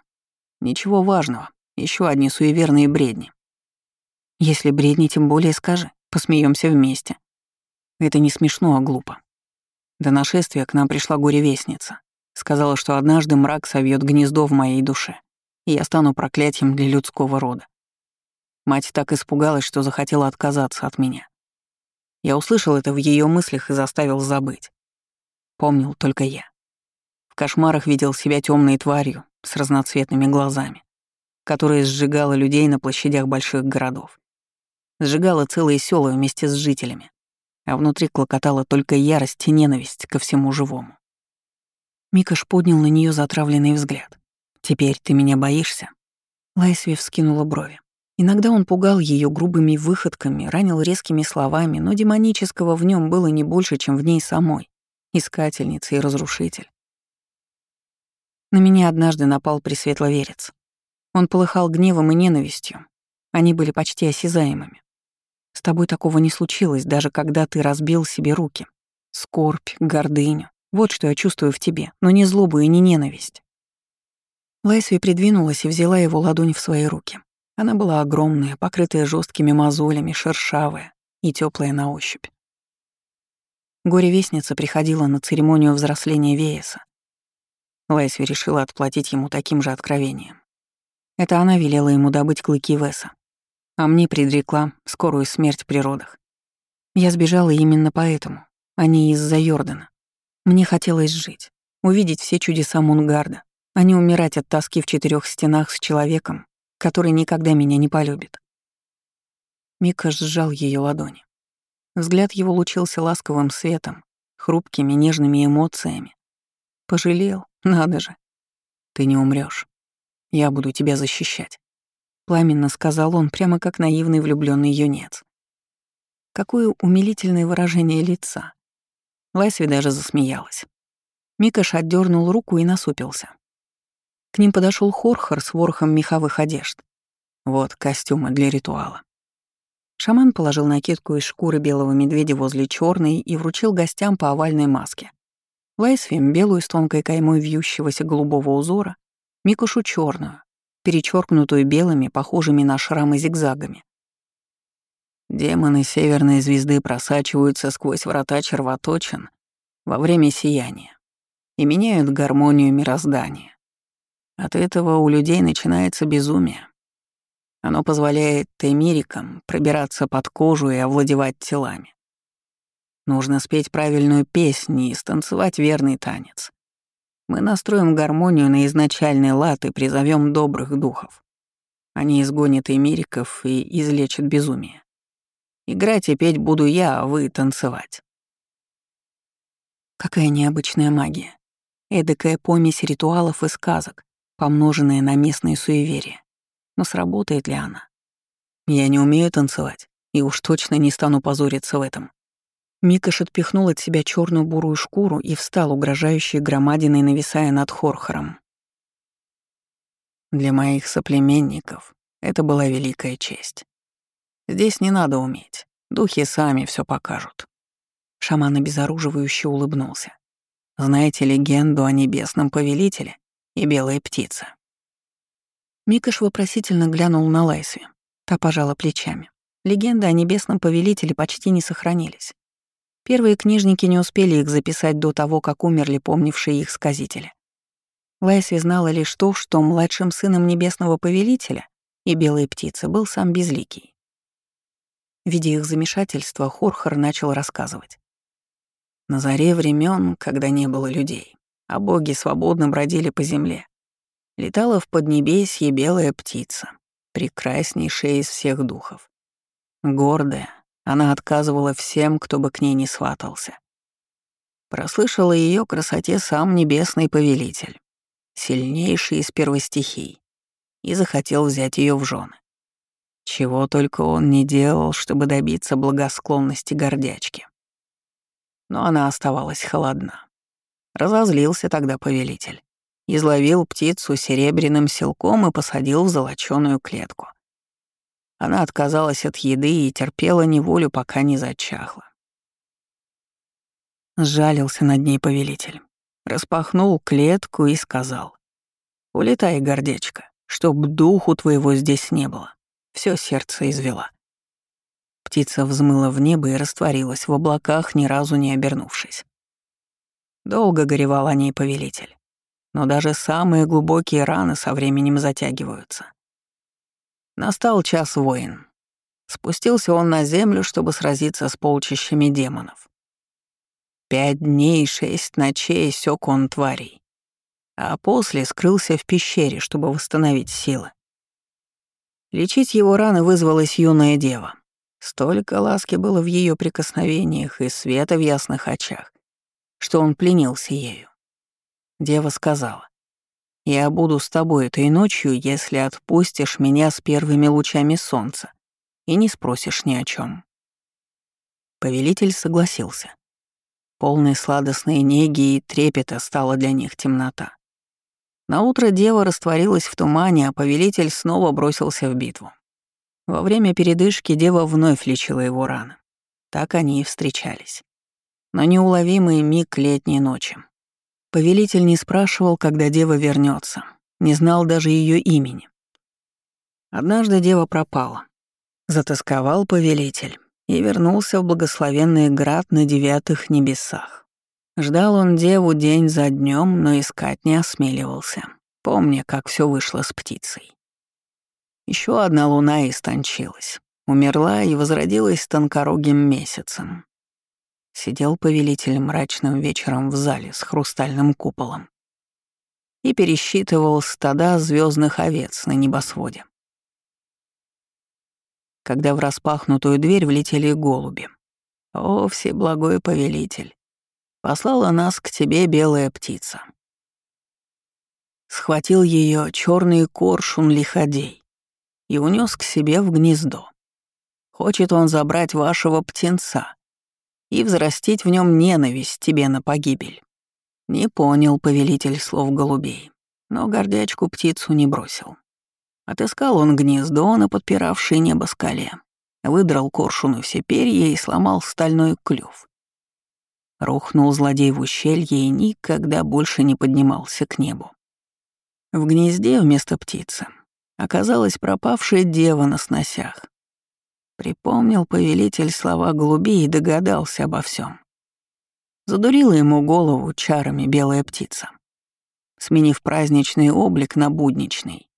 «Ничего важного. Еще одни суеверные бредни». «Если бредни, тем более скажи. Посмеемся вместе», это не смешно, а глупо. До нашествия к нам пришла горе-вестница. Сказала, что однажды мрак совьет гнездо в моей душе, и я стану проклятием для людского рода. Мать так испугалась, что захотела отказаться от меня. Я услышал это в ее мыслях и заставил забыть. Помнил только я. В кошмарах видел себя темной тварью с разноцветными глазами, которая сжигала людей на площадях больших городов. Сжигала целые села вместе с жителями, а внутри клокотала только ярость и ненависть ко всему живому. Микаш поднял на нее затравленный взгляд. «Теперь ты меня боишься?» Лайсви вскинула брови. Иногда он пугал ее грубыми выходками, ранил резкими словами, но демонического в нем было не больше, чем в ней самой, искательница и разрушитель. На меня однажды напал пресветловерец. Он полыхал гневом и ненавистью. Они были почти осязаемыми. С тобой такого не случилось, даже когда ты разбил себе руки. Скорбь, гордыню. Вот что я чувствую в тебе, но не злобу и не ненависть. Лайсви придвинулась и взяла его ладонь в свои руки. Она была огромная, покрытая жесткими мозолями, шершавая и теплая на ощупь. Горе-вестница приходила на церемонию взросления Вееса. Лайсви решила отплатить ему таким же откровением. Это она велела ему добыть клыки Веса, а мне предрекла скорую смерть при родах. Я сбежала именно поэтому, а не из-за Йордана. Мне хотелось жить, увидеть все чудеса Мунгарда, а не умирать от тоски в четырех стенах с человеком, который никогда меня не полюбит. Мика сжал ее ладони. Взгляд его лучился ласковым светом, хрупкими нежными эмоциями. Пожалел, надо же. Ты не умрешь. Я буду тебя защищать. Пламенно сказал он, прямо как наивный влюбленный юнец. Какое умилительное выражение лица. Лайсви даже засмеялась. Микаш отдернул руку и насупился. К ним подошел Хорхар с ворохом меховых одежд. Вот костюмы для ритуала. Шаман положил накидку из шкуры белого медведя возле черной и вручил гостям по овальной маске. Лайсвим — белую с тонкой каймой вьющегося голубого узора, Микушу — черную, перечеркнутую белыми, похожими на шрамы зигзагами. Демоны северной звезды просачиваются сквозь врата червоточин во время сияния и меняют гармонию мироздания. От этого у людей начинается безумие. Оно позволяет темирикам пробираться под кожу и овладевать телами. Нужно спеть правильную песню и станцевать верный танец. Мы настроим гармонию на изначальный лад и призовем добрых духов. Они изгонят эмириков и излечат безумие. Играть и петь буду я, а вы танцевать. Какая необычная магия. Эдакая помесь ритуалов и сказок, помноженная на местные суеверия. Но сработает ли она? Я не умею танцевать, и уж точно не стану позориться в этом. Микаш отпихнул от себя черную бурую шкуру и встал, угрожающей громадиной, нависая над Хорхором. Для моих соплеменников это была великая честь. Здесь не надо уметь. Духи сами все покажут. Шаман обезоруживающе улыбнулся. Знаете легенду о небесном повелителе и белой птице? Микаш вопросительно глянул на Лайсви. Та пожала плечами. Легенды о небесном повелителе почти не сохранились. Первые книжники не успели их записать до того, как умерли помнившие их сказители. Лайсви знала лишь то, что младшим сыном небесного повелителя и белой птицы был сам Безликий. Видя их замешательство, Хорхор начал рассказывать. На заре времен, когда не было людей, а боги свободно бродили по земле, летала в поднебесье белая птица, прекраснейшая из всех духов. Гордая, она отказывала всем, кто бы к ней не сватался. Прослышала ее красоте сам небесный повелитель, сильнейший из первостихий, и захотел взять ее в жены. Чего только он не делал, чтобы добиться благосклонности гордячки. Но она оставалась холодна. Разозлился тогда повелитель. Изловил птицу серебряным силком и посадил в золочёную клетку. Она отказалась от еды и терпела неволю, пока не зачахла. Сжалился над ней повелитель. Распахнул клетку и сказал. «Улетай, гордечка, чтоб духу твоего здесь не было все сердце извела. Птица взмыла в небо и растворилась в облаках, ни разу не обернувшись. Долго горевал о ней повелитель. но даже самые глубокие раны со временем затягиваются. Настал час воин. Спустился он на землю, чтобы сразиться с полчищами демонов. Пять дней и шесть ночей сёк он тварей, а после скрылся в пещере, чтобы восстановить силы. Лечить его раны вызвалась юная дева. Столько ласки было в ее прикосновениях и света в ясных очах, что он пленился ею. Дева сказала, «Я буду с тобой этой ночью, если отпустишь меня с первыми лучами солнца и не спросишь ни о чем. Повелитель согласился. Полной сладостной неги и трепета стала для них темнота. Наутро дева растворилась в тумане, а повелитель снова бросился в битву. Во время передышки дева вновь лечила его раны. Так они и встречались. Но неуловимый миг летней ночи. Повелитель не спрашивал, когда дева вернется, не знал даже ее имени. Однажды дева пропала. Затасковал повелитель и вернулся в благословенный град на девятых небесах. Ждал он деву день за днем, но искать не осмеливался, помня, как все вышло с птицей. Еще одна луна истончилась, умерла и возродилась тонкорогим месяцем. Сидел повелитель мрачным вечером в зале с хрустальным куполом и пересчитывал стада звездных овец на небосводе когда в распахнутую дверь влетели голуби. «О, всеблагой повелитель, послала нас к тебе белая птица». Схватил ее черный коршун лиходей и унес к себе в гнездо. Хочет он забрать вашего птенца и взрастить в нем ненависть тебе на погибель. Не понял повелитель слов голубей, но гордячку птицу не бросил. Отыскал он гнездо на подпиравшей небо скале, выдрал коршуну все перья и сломал стальной клюв. Рухнул злодей в ущелье и никогда больше не поднимался к небу. В гнезде вместо птицы оказалась пропавшая дева на сносях. Припомнил повелитель слова голубей и догадался обо всем. Задурила ему голову чарами белая птица. Сменив праздничный облик на будничный,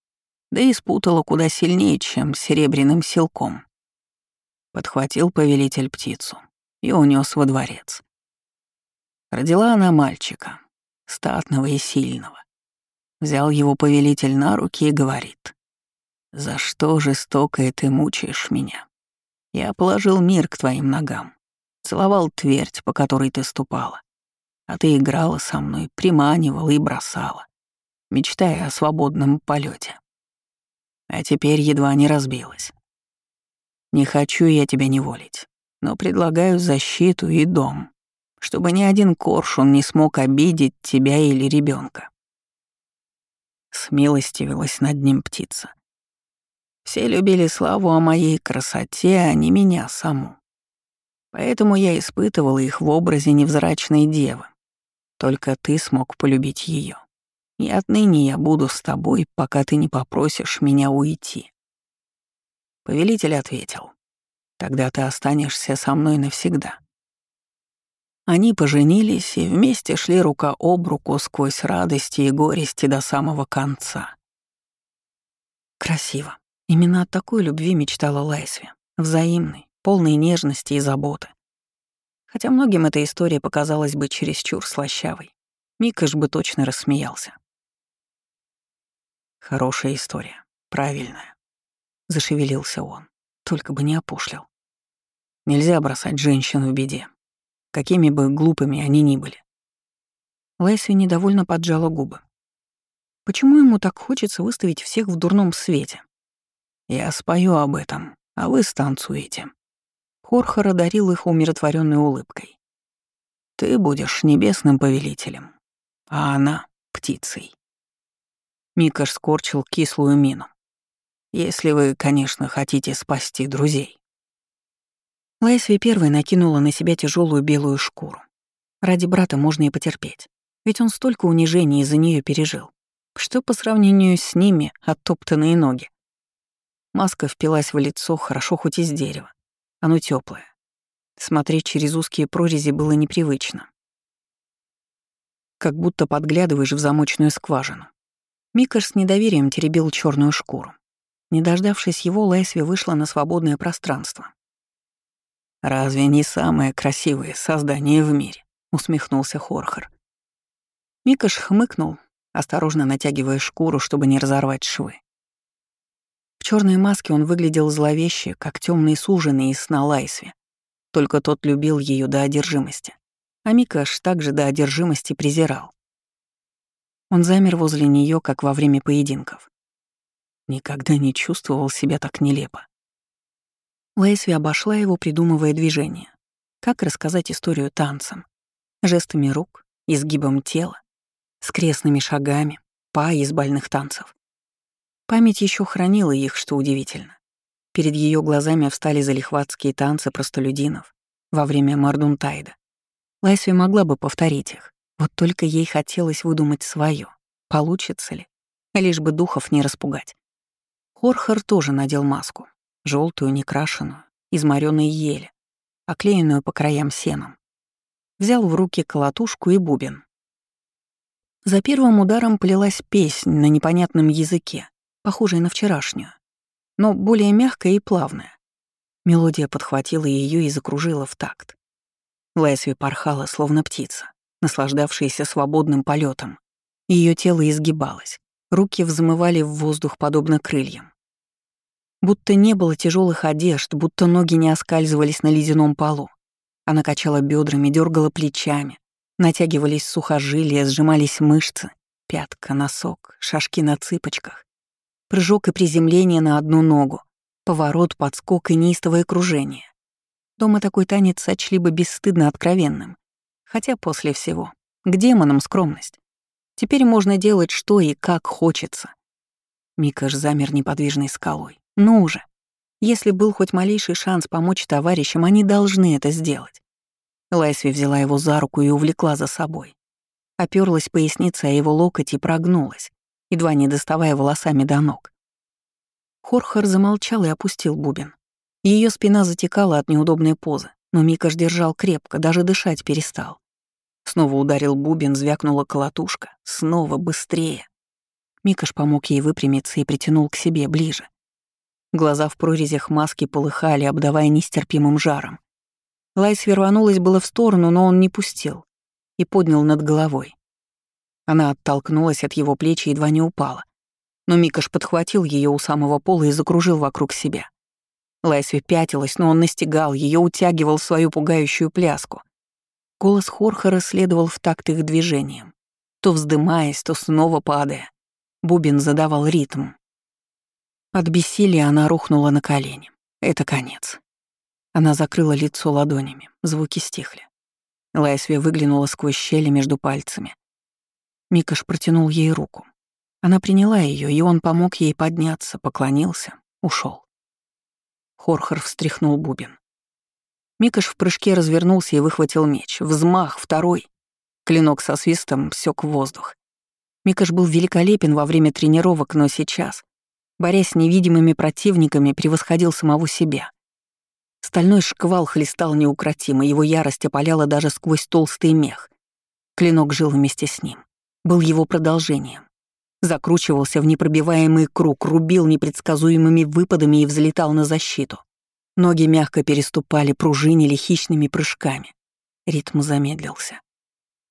да и спутала куда сильнее, чем серебряным силком. Подхватил повелитель птицу и унес во дворец. Родила она мальчика, статного и сильного. Взял его повелитель на руки и говорит, «За что жестокое ты мучаешь меня? Я положил мир к твоим ногам, целовал твердь, по которой ты ступала, а ты играла со мной, приманивала и бросала, мечтая о свободном полете а теперь едва не разбилась. Не хочу я тебя неволить, но предлагаю защиту и дом, чтобы ни один коршун не смог обидеть тебя или ребенка. Смилостивилась над ним птица. Все любили славу о моей красоте, а не меня саму. Поэтому я испытывала их в образе невзрачной девы. Только ты смог полюбить ее. И отныне я буду с тобой, пока ты не попросишь меня уйти. Повелитель ответил. Тогда ты останешься со мной навсегда. Они поженились и вместе шли рука об руку сквозь радости и горести до самого конца. Красиво. Именно от такой любви мечтала Лайсви. Взаимной, полной нежности и заботы. Хотя многим эта история показалась бы чересчур слащавой. Микаш бы точно рассмеялся. Хорошая история, правильная. Зашевелился он, только бы не опушлил. Нельзя бросать женщин в беде, какими бы глупыми они ни были. Лэсси недовольно поджала губы. Почему ему так хочется выставить всех в дурном свете? Я спою об этом, а вы станцуете. Хорхор одарил их умиротворенной улыбкой. Ты будешь небесным повелителем, а она — птицей. Микаш скорчил кислую мину. «Если вы, конечно, хотите спасти друзей». Лэсви первой накинула на себя тяжелую белую шкуру. Ради брата можно и потерпеть, ведь он столько унижений из-за нее пережил. Что по сравнению с ними оттоптанные ноги? Маска впилась в лицо, хорошо хоть из дерева. Оно теплое. Смотреть через узкие прорези было непривычно. как будто подглядываешь в замочную скважину. Микаш с недоверием теребил черную шкуру. Не дождавшись его, Лайсви вышла на свободное пространство. «Разве не самое красивое создание в мире?» — усмехнулся Хорхар. Микаш хмыкнул, осторожно натягивая шкуру, чтобы не разорвать швы. В черной маске он выглядел зловеще, как темный суженый из сна Лайсви. Только тот любил ее до одержимости. А Микаш также до одержимости презирал. Он замер возле нее, как во время поединков. Никогда не чувствовал себя так нелепо. Лайсви обошла его, придумывая движение. Как рассказать историю танцем? Жестами рук, изгибом тела, с крестными шагами, па из бальных танцев. Память еще хранила их, что удивительно. Перед ее глазами встали залихватские танцы простолюдинов во время Мардунтайда. Лайсви могла бы повторить их, вот только ей хотелось выдумать свое. Получится ли? Лишь бы духов не распугать. Хорхар тоже надел маску, желтую, некрашенную, из морёной ели, оклеенную по краям сеном. Взял в руки колотушку и бубен. За первым ударом плелась песнь на непонятном языке, похожая на вчерашнюю, но более мягкая и плавная. Мелодия подхватила ее и закружила в такт. Лесви порхала, словно птица, наслаждавшаяся свободным полетом. Ее тело изгибалось, руки взмывали в воздух подобно крыльям. Будто не было тяжелых одежд, будто ноги не оскальзывались на ледяном полу. Она качала бедрами, дергала плечами, натягивались сухожилия, сжимались мышцы, пятка, носок, шажки на цыпочках. Прыжок и приземление на одну ногу, поворот, подскок и неистовое кружение. Дома такой танец сочли бы бесстыдно откровенным. Хотя после всего, к демонам скромность. Теперь можно делать что и как хочется. Микаш замер неподвижной скалой. Ну уже. Если был хоть малейший шанс помочь товарищам, они должны это сделать. Лайсви взяла его за руку и увлекла за собой. Оперлась поясница о его локоть и прогнулась едва не доставая волосами до ног. Хорхар замолчал и опустил бубен. Ее спина затекала от неудобной позы, но Микаш держал крепко, даже дышать перестал. Снова ударил бубен, звякнула колотушка. Снова, быстрее. Микаш помог ей выпрямиться и притянул к себе ближе. Глаза в прорезях маски полыхали, обдавая нестерпимым жаром. Лайс рванулась было в сторону, но он не пустил и поднял над головой. Она оттолкнулась от его плеч и едва не упала. Но Микаш подхватил ее у самого пола и закружил вокруг себя. Лайсви пятилась, но он настигал ее, утягивал свою пугающую пляску. Голос Хорхара следовал в такт их движением, то вздымаясь, то снова падая. Бубен задавал ритм. От бессилия она рухнула на колени. Это конец. Она закрыла лицо ладонями, звуки стихли. Лайсви выглянула сквозь щели между пальцами. Микаш протянул ей руку. Она приняла ее, и он помог ей подняться, поклонился, ушел. Хорхор встряхнул бубен. Микаш в прыжке развернулся и выхватил меч. Взмах, второй. Клинок со свистом сёк воздух. Микаш был великолепен во время тренировок, но сейчас, борясь с невидимыми противниками, превосходил самого себя. Стальной шквал хлестал неукротимо, его ярость опаляла даже сквозь толстый мех. Клинок жил вместе с ним был его продолжением. Закручивался в непробиваемый круг, рубил непредсказуемыми выпадами и взлетал на защиту. Ноги мягко переступали, пружинили хищными прыжками. Ритм замедлился.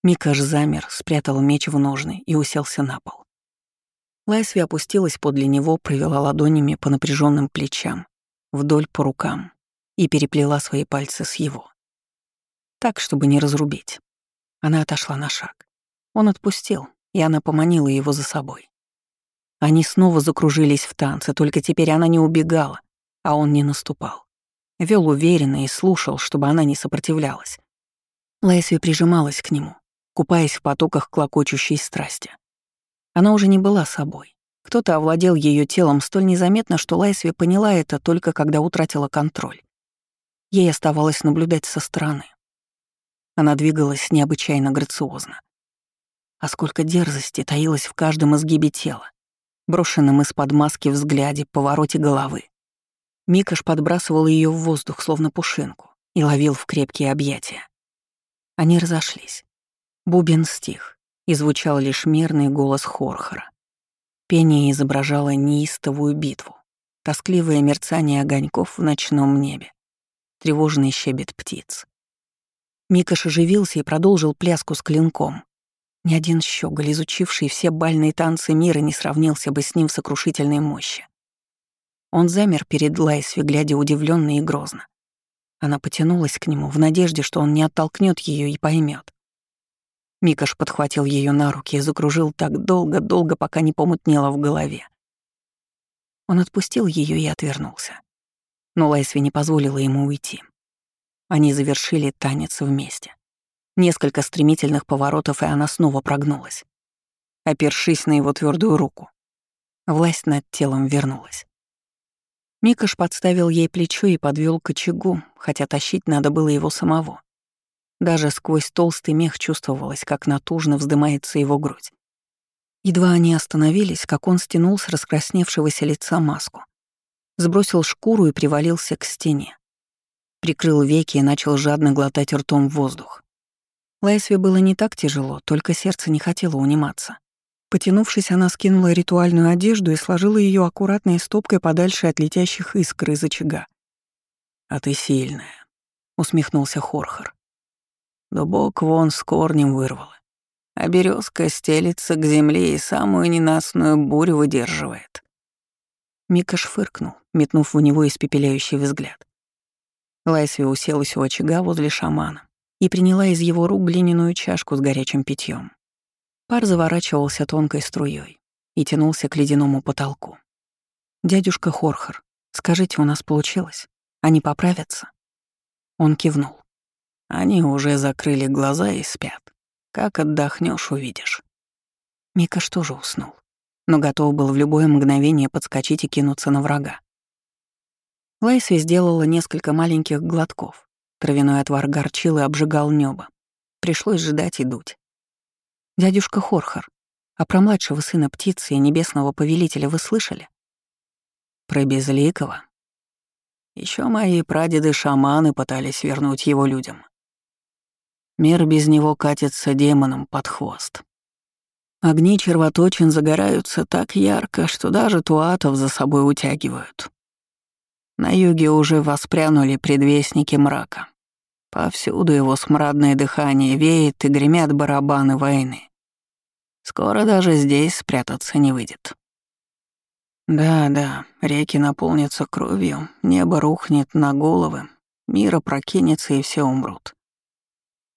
Микаш замер, спрятал меч в ножны и уселся на пол. Лайсви опустилась подле него, провела ладонями по напряженным плечам, вдоль по рукам и переплела свои пальцы с его. Так, чтобы не разрубить. Она отошла на шаг. Он отпустил, и она поманила его за собой. Они снова закружились в танце, только теперь она не убегала, а он не наступал. Вел уверенно и слушал, чтобы она не сопротивлялась. Лайсви прижималась к нему, купаясь в потоках клокочущей страсти. Она уже не была собой. Кто-то овладел ее телом столь незаметно, что Лайсви поняла это только когда утратила контроль. Ей оставалось наблюдать со стороны. Она двигалась необычайно грациозно. А сколько дерзости таилось в каждом изгибе тела, брошенном из-под маски взгляде, повороте головы. Микаш подбрасывал ее в воздух, словно пушинку, и ловил в крепкие объятия. Они разошлись. Бубен стих, и звучал лишь мирный голос Хорхора. Пение изображало неистовую битву, тоскливое мерцание огоньков в ночном небе, тревожный щебет птиц. Микаш оживился и продолжил пляску с клинком. Ни один щеголь, изучивший все бальные танцы мира, не сравнился бы с ним в сокрушительной мощи. Он замер перед Лайсви, глядя удивленно и грозно. Она потянулась к нему в надежде, что он не оттолкнет ее и поймет. Микаш подхватил ее на руки и закружил так долго-долго, пока не помутнело в голове. Он отпустил ее и отвернулся. Но Лайсви не позволила ему уйти. Они завершили танец вместе. Несколько стремительных поворотов, и она снова прогнулась. Опершись на его твердую руку, власть над телом вернулась. Микаш подставил ей плечо и подвел к очагу, хотя тащить надо было его самого. Даже сквозь толстый мех чувствовалось, как натужно вздымается его грудь. Едва они остановились, как он стянул с раскрасневшегося лица маску, сбросил шкуру и привалился к стене. Прикрыл веки и начал жадно глотать ртом воздух. Лайсве было не так тяжело, только сердце не хотело униматься. Потянувшись, она скинула ритуальную одежду и сложила ее аккуратной стопкой подальше от летящих искр из очага. «А ты сильная», — усмехнулся Хорхор. Дубок вон с корнем вырвала, а березка стелится к земле и самую ненастную бурю выдерживает. Микаш фыркнул, метнув в него испепеляющий взгляд. Лайсви уселась у очага возле шамана и приняла из его рук глиняную чашку с горячим питьем. Пар заворачивался тонкой струей и тянулся к ледяному потолку. «Дядюшка Хорхор, скажите, у нас получилось? Они поправятся?» Он кивнул. «Они уже закрыли глаза и спят. Как отдохнешь, увидишь». Мика что же уснул, но готов был в любое мгновение подскочить и кинуться на врага. Лайсви сделала несколько маленьких глотков, Травяной отвар горчил и обжигал небо. Пришлось ждать и дуть. «Дядюшка Хорхар, а про младшего сына птицы и небесного повелителя вы слышали?» «Про Безликого?» Еще мои прадеды-шаманы пытались вернуть его людям. Мир без него катится демоном под хвост. Огни червоточин загораются так ярко, что даже туатов за собой утягивают. На юге уже воспрянули предвестники мрака. Повсюду его смрадное дыхание веет и гремят барабаны войны. Скоро даже здесь спрятаться не выйдет. Да-да, реки наполнятся кровью, небо рухнет на головы, мир опрокинется и все умрут.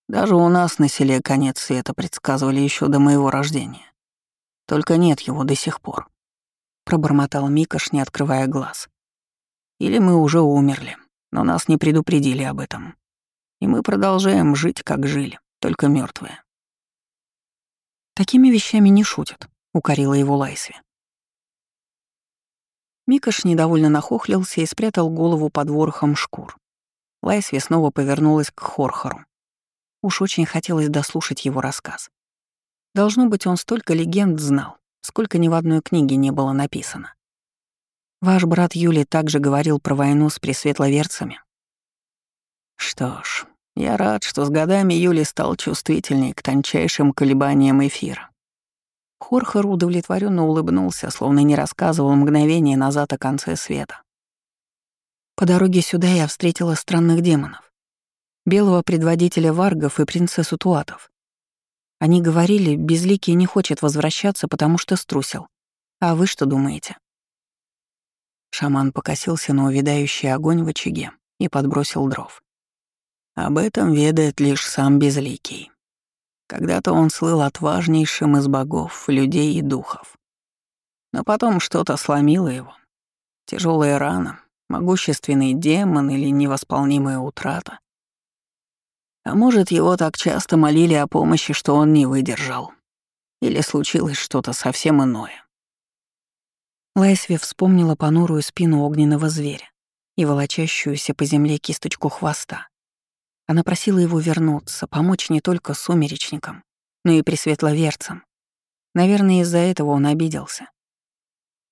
Даже у нас на селе конец света предсказывали еще до моего рождения. Только нет его до сих пор. Пробормотал Микаш, не открывая глаз. Или мы уже умерли, но нас не предупредили об этом. И мы продолжаем жить, как жили, только мертвые. Такими вещами не шутят, укорила его Лайсви. Микаш недовольно нахохлился и спрятал голову под ворохом шкур. Лайсви снова повернулась к Хорхору. Уж очень хотелось дослушать его рассказ. Должно быть, он столько легенд знал, сколько ни в одной книге не было написано. Ваш брат Юли также говорил про войну с пресветловерцами. Что ж, я рад, что с годами Юли стал чувствительней к тончайшим колебаниям эфира. Хорхор удовлетворенно улыбнулся, словно не рассказывал мгновение назад о конце света. По дороге сюда я встретила странных демонов. Белого предводителя варгов и принцессу Туатов. Они говорили, Безликий не хочет возвращаться, потому что струсил. А вы что думаете? Шаман покосился на увядающий огонь в очаге и подбросил дров. Об этом ведает лишь сам Безликий. Когда-то он слыл отважнейшим из богов, людей и духов. Но потом что-то сломило его. Тяжелая рана, могущественный демон или невосполнимая утрата. А может, его так часто молили о помощи, что он не выдержал. Или случилось что-то совсем иное. Лайсви вспомнила понурую спину огненного зверя и волочащуюся по земле кисточку хвоста. Она просила его вернуться, помочь не только сумеречникам, но и пресветловерцам. Наверное, из-за этого он обиделся.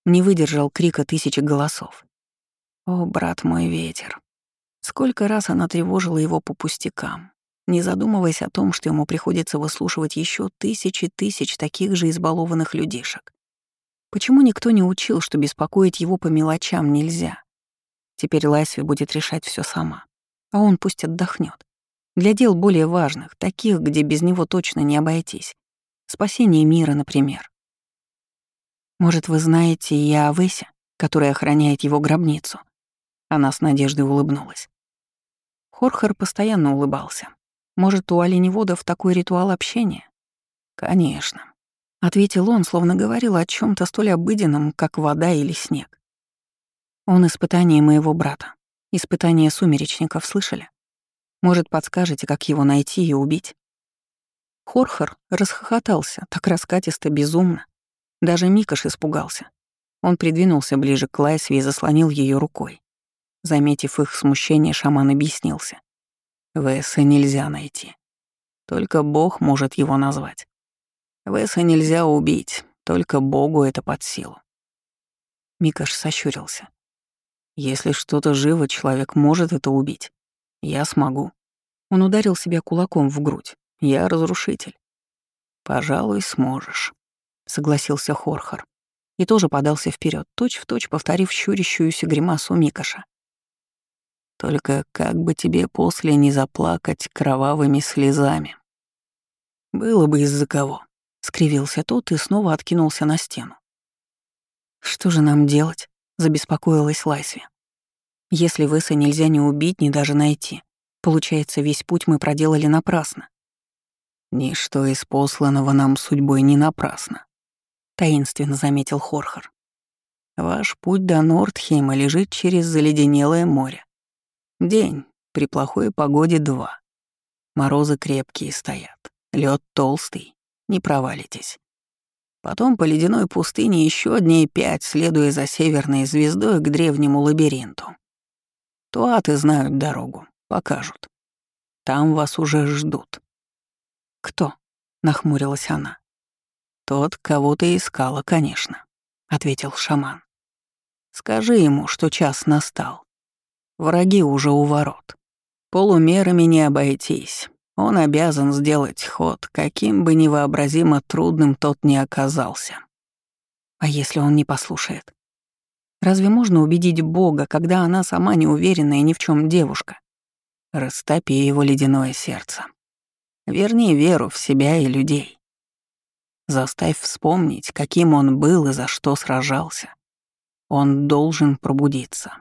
Не выдержал крика тысячи голосов. «О, брат мой ветер!» Сколько раз она тревожила его по пустякам, не задумываясь о том, что ему приходится выслушивать еще тысячи тысяч таких же избалованных людишек. Почему никто не учил, что беспокоить его по мелочам нельзя? Теперь Лайсви будет решать все сама, а он пусть отдохнет. Для дел более важных, таких, где без него точно не обойтись. Спасение мира, например. Может, вы знаете и о Весе, который охраняет его гробницу? Она с надеждой улыбнулась. Хорхер постоянно улыбался. Может, у оленеводов такой ритуал общения? Конечно. Ответил он, словно говорил о чем то столь обыденном, как вода или снег. Он испытание моего брата. Испытание сумеречников, слышали? Может, подскажете, как его найти и убить? Хорхер расхохотался, так раскатисто, безумно. Даже Микаш испугался. Он придвинулся ближе к Лайсве и заслонил ее рукой. Заметив их смущение, шаман объяснился. Веса нельзя найти. Только Бог может его назвать. Веса нельзя убить, только Богу это под силу. Микаш сощурился. Если что-то живо, человек может это убить. Я смогу. Он ударил себя кулаком в грудь. Я разрушитель. Пожалуй, сможешь, согласился Хорхар и тоже подался вперед, точь-в-точь повторив щурящуюся гримасу Микаша. Только как бы тебе после не заплакать кровавыми слезами. Было бы из-за кого. Скривился тот и снова откинулся на стену. Что же нам делать? Забеспокоилась Лайсви. Если Веса нельзя ни убить, ни даже найти, получается, весь путь мы проделали напрасно. Ничто из посланного нам судьбой не напрасно, таинственно заметил Хорхар. Ваш путь до Нордхейма лежит через заледенелое море. День, при плохой погоде два. Морозы крепкие стоят, лед толстый, не провалитесь. Потом по ледяной пустыне еще дней пять, следуя за северной звездой к древнему лабиринту. Туаты знают дорогу, покажут. Там вас уже ждут. «Кто?» — нахмурилась она. «Тот, кого ты искала, конечно», — ответил шаман. «Скажи ему, что час настал. Враги уже у ворот. Полумерами не обойтись. Он обязан сделать ход, каким бы невообразимо трудным тот ни оказался. А если он не послушает? Разве можно убедить Бога, когда она сама неуверенная ни в чем девушка? Растопи его ледяное сердце. Верни веру в себя и людей. Заставь вспомнить, каким он был и за что сражался. Он должен пробудиться.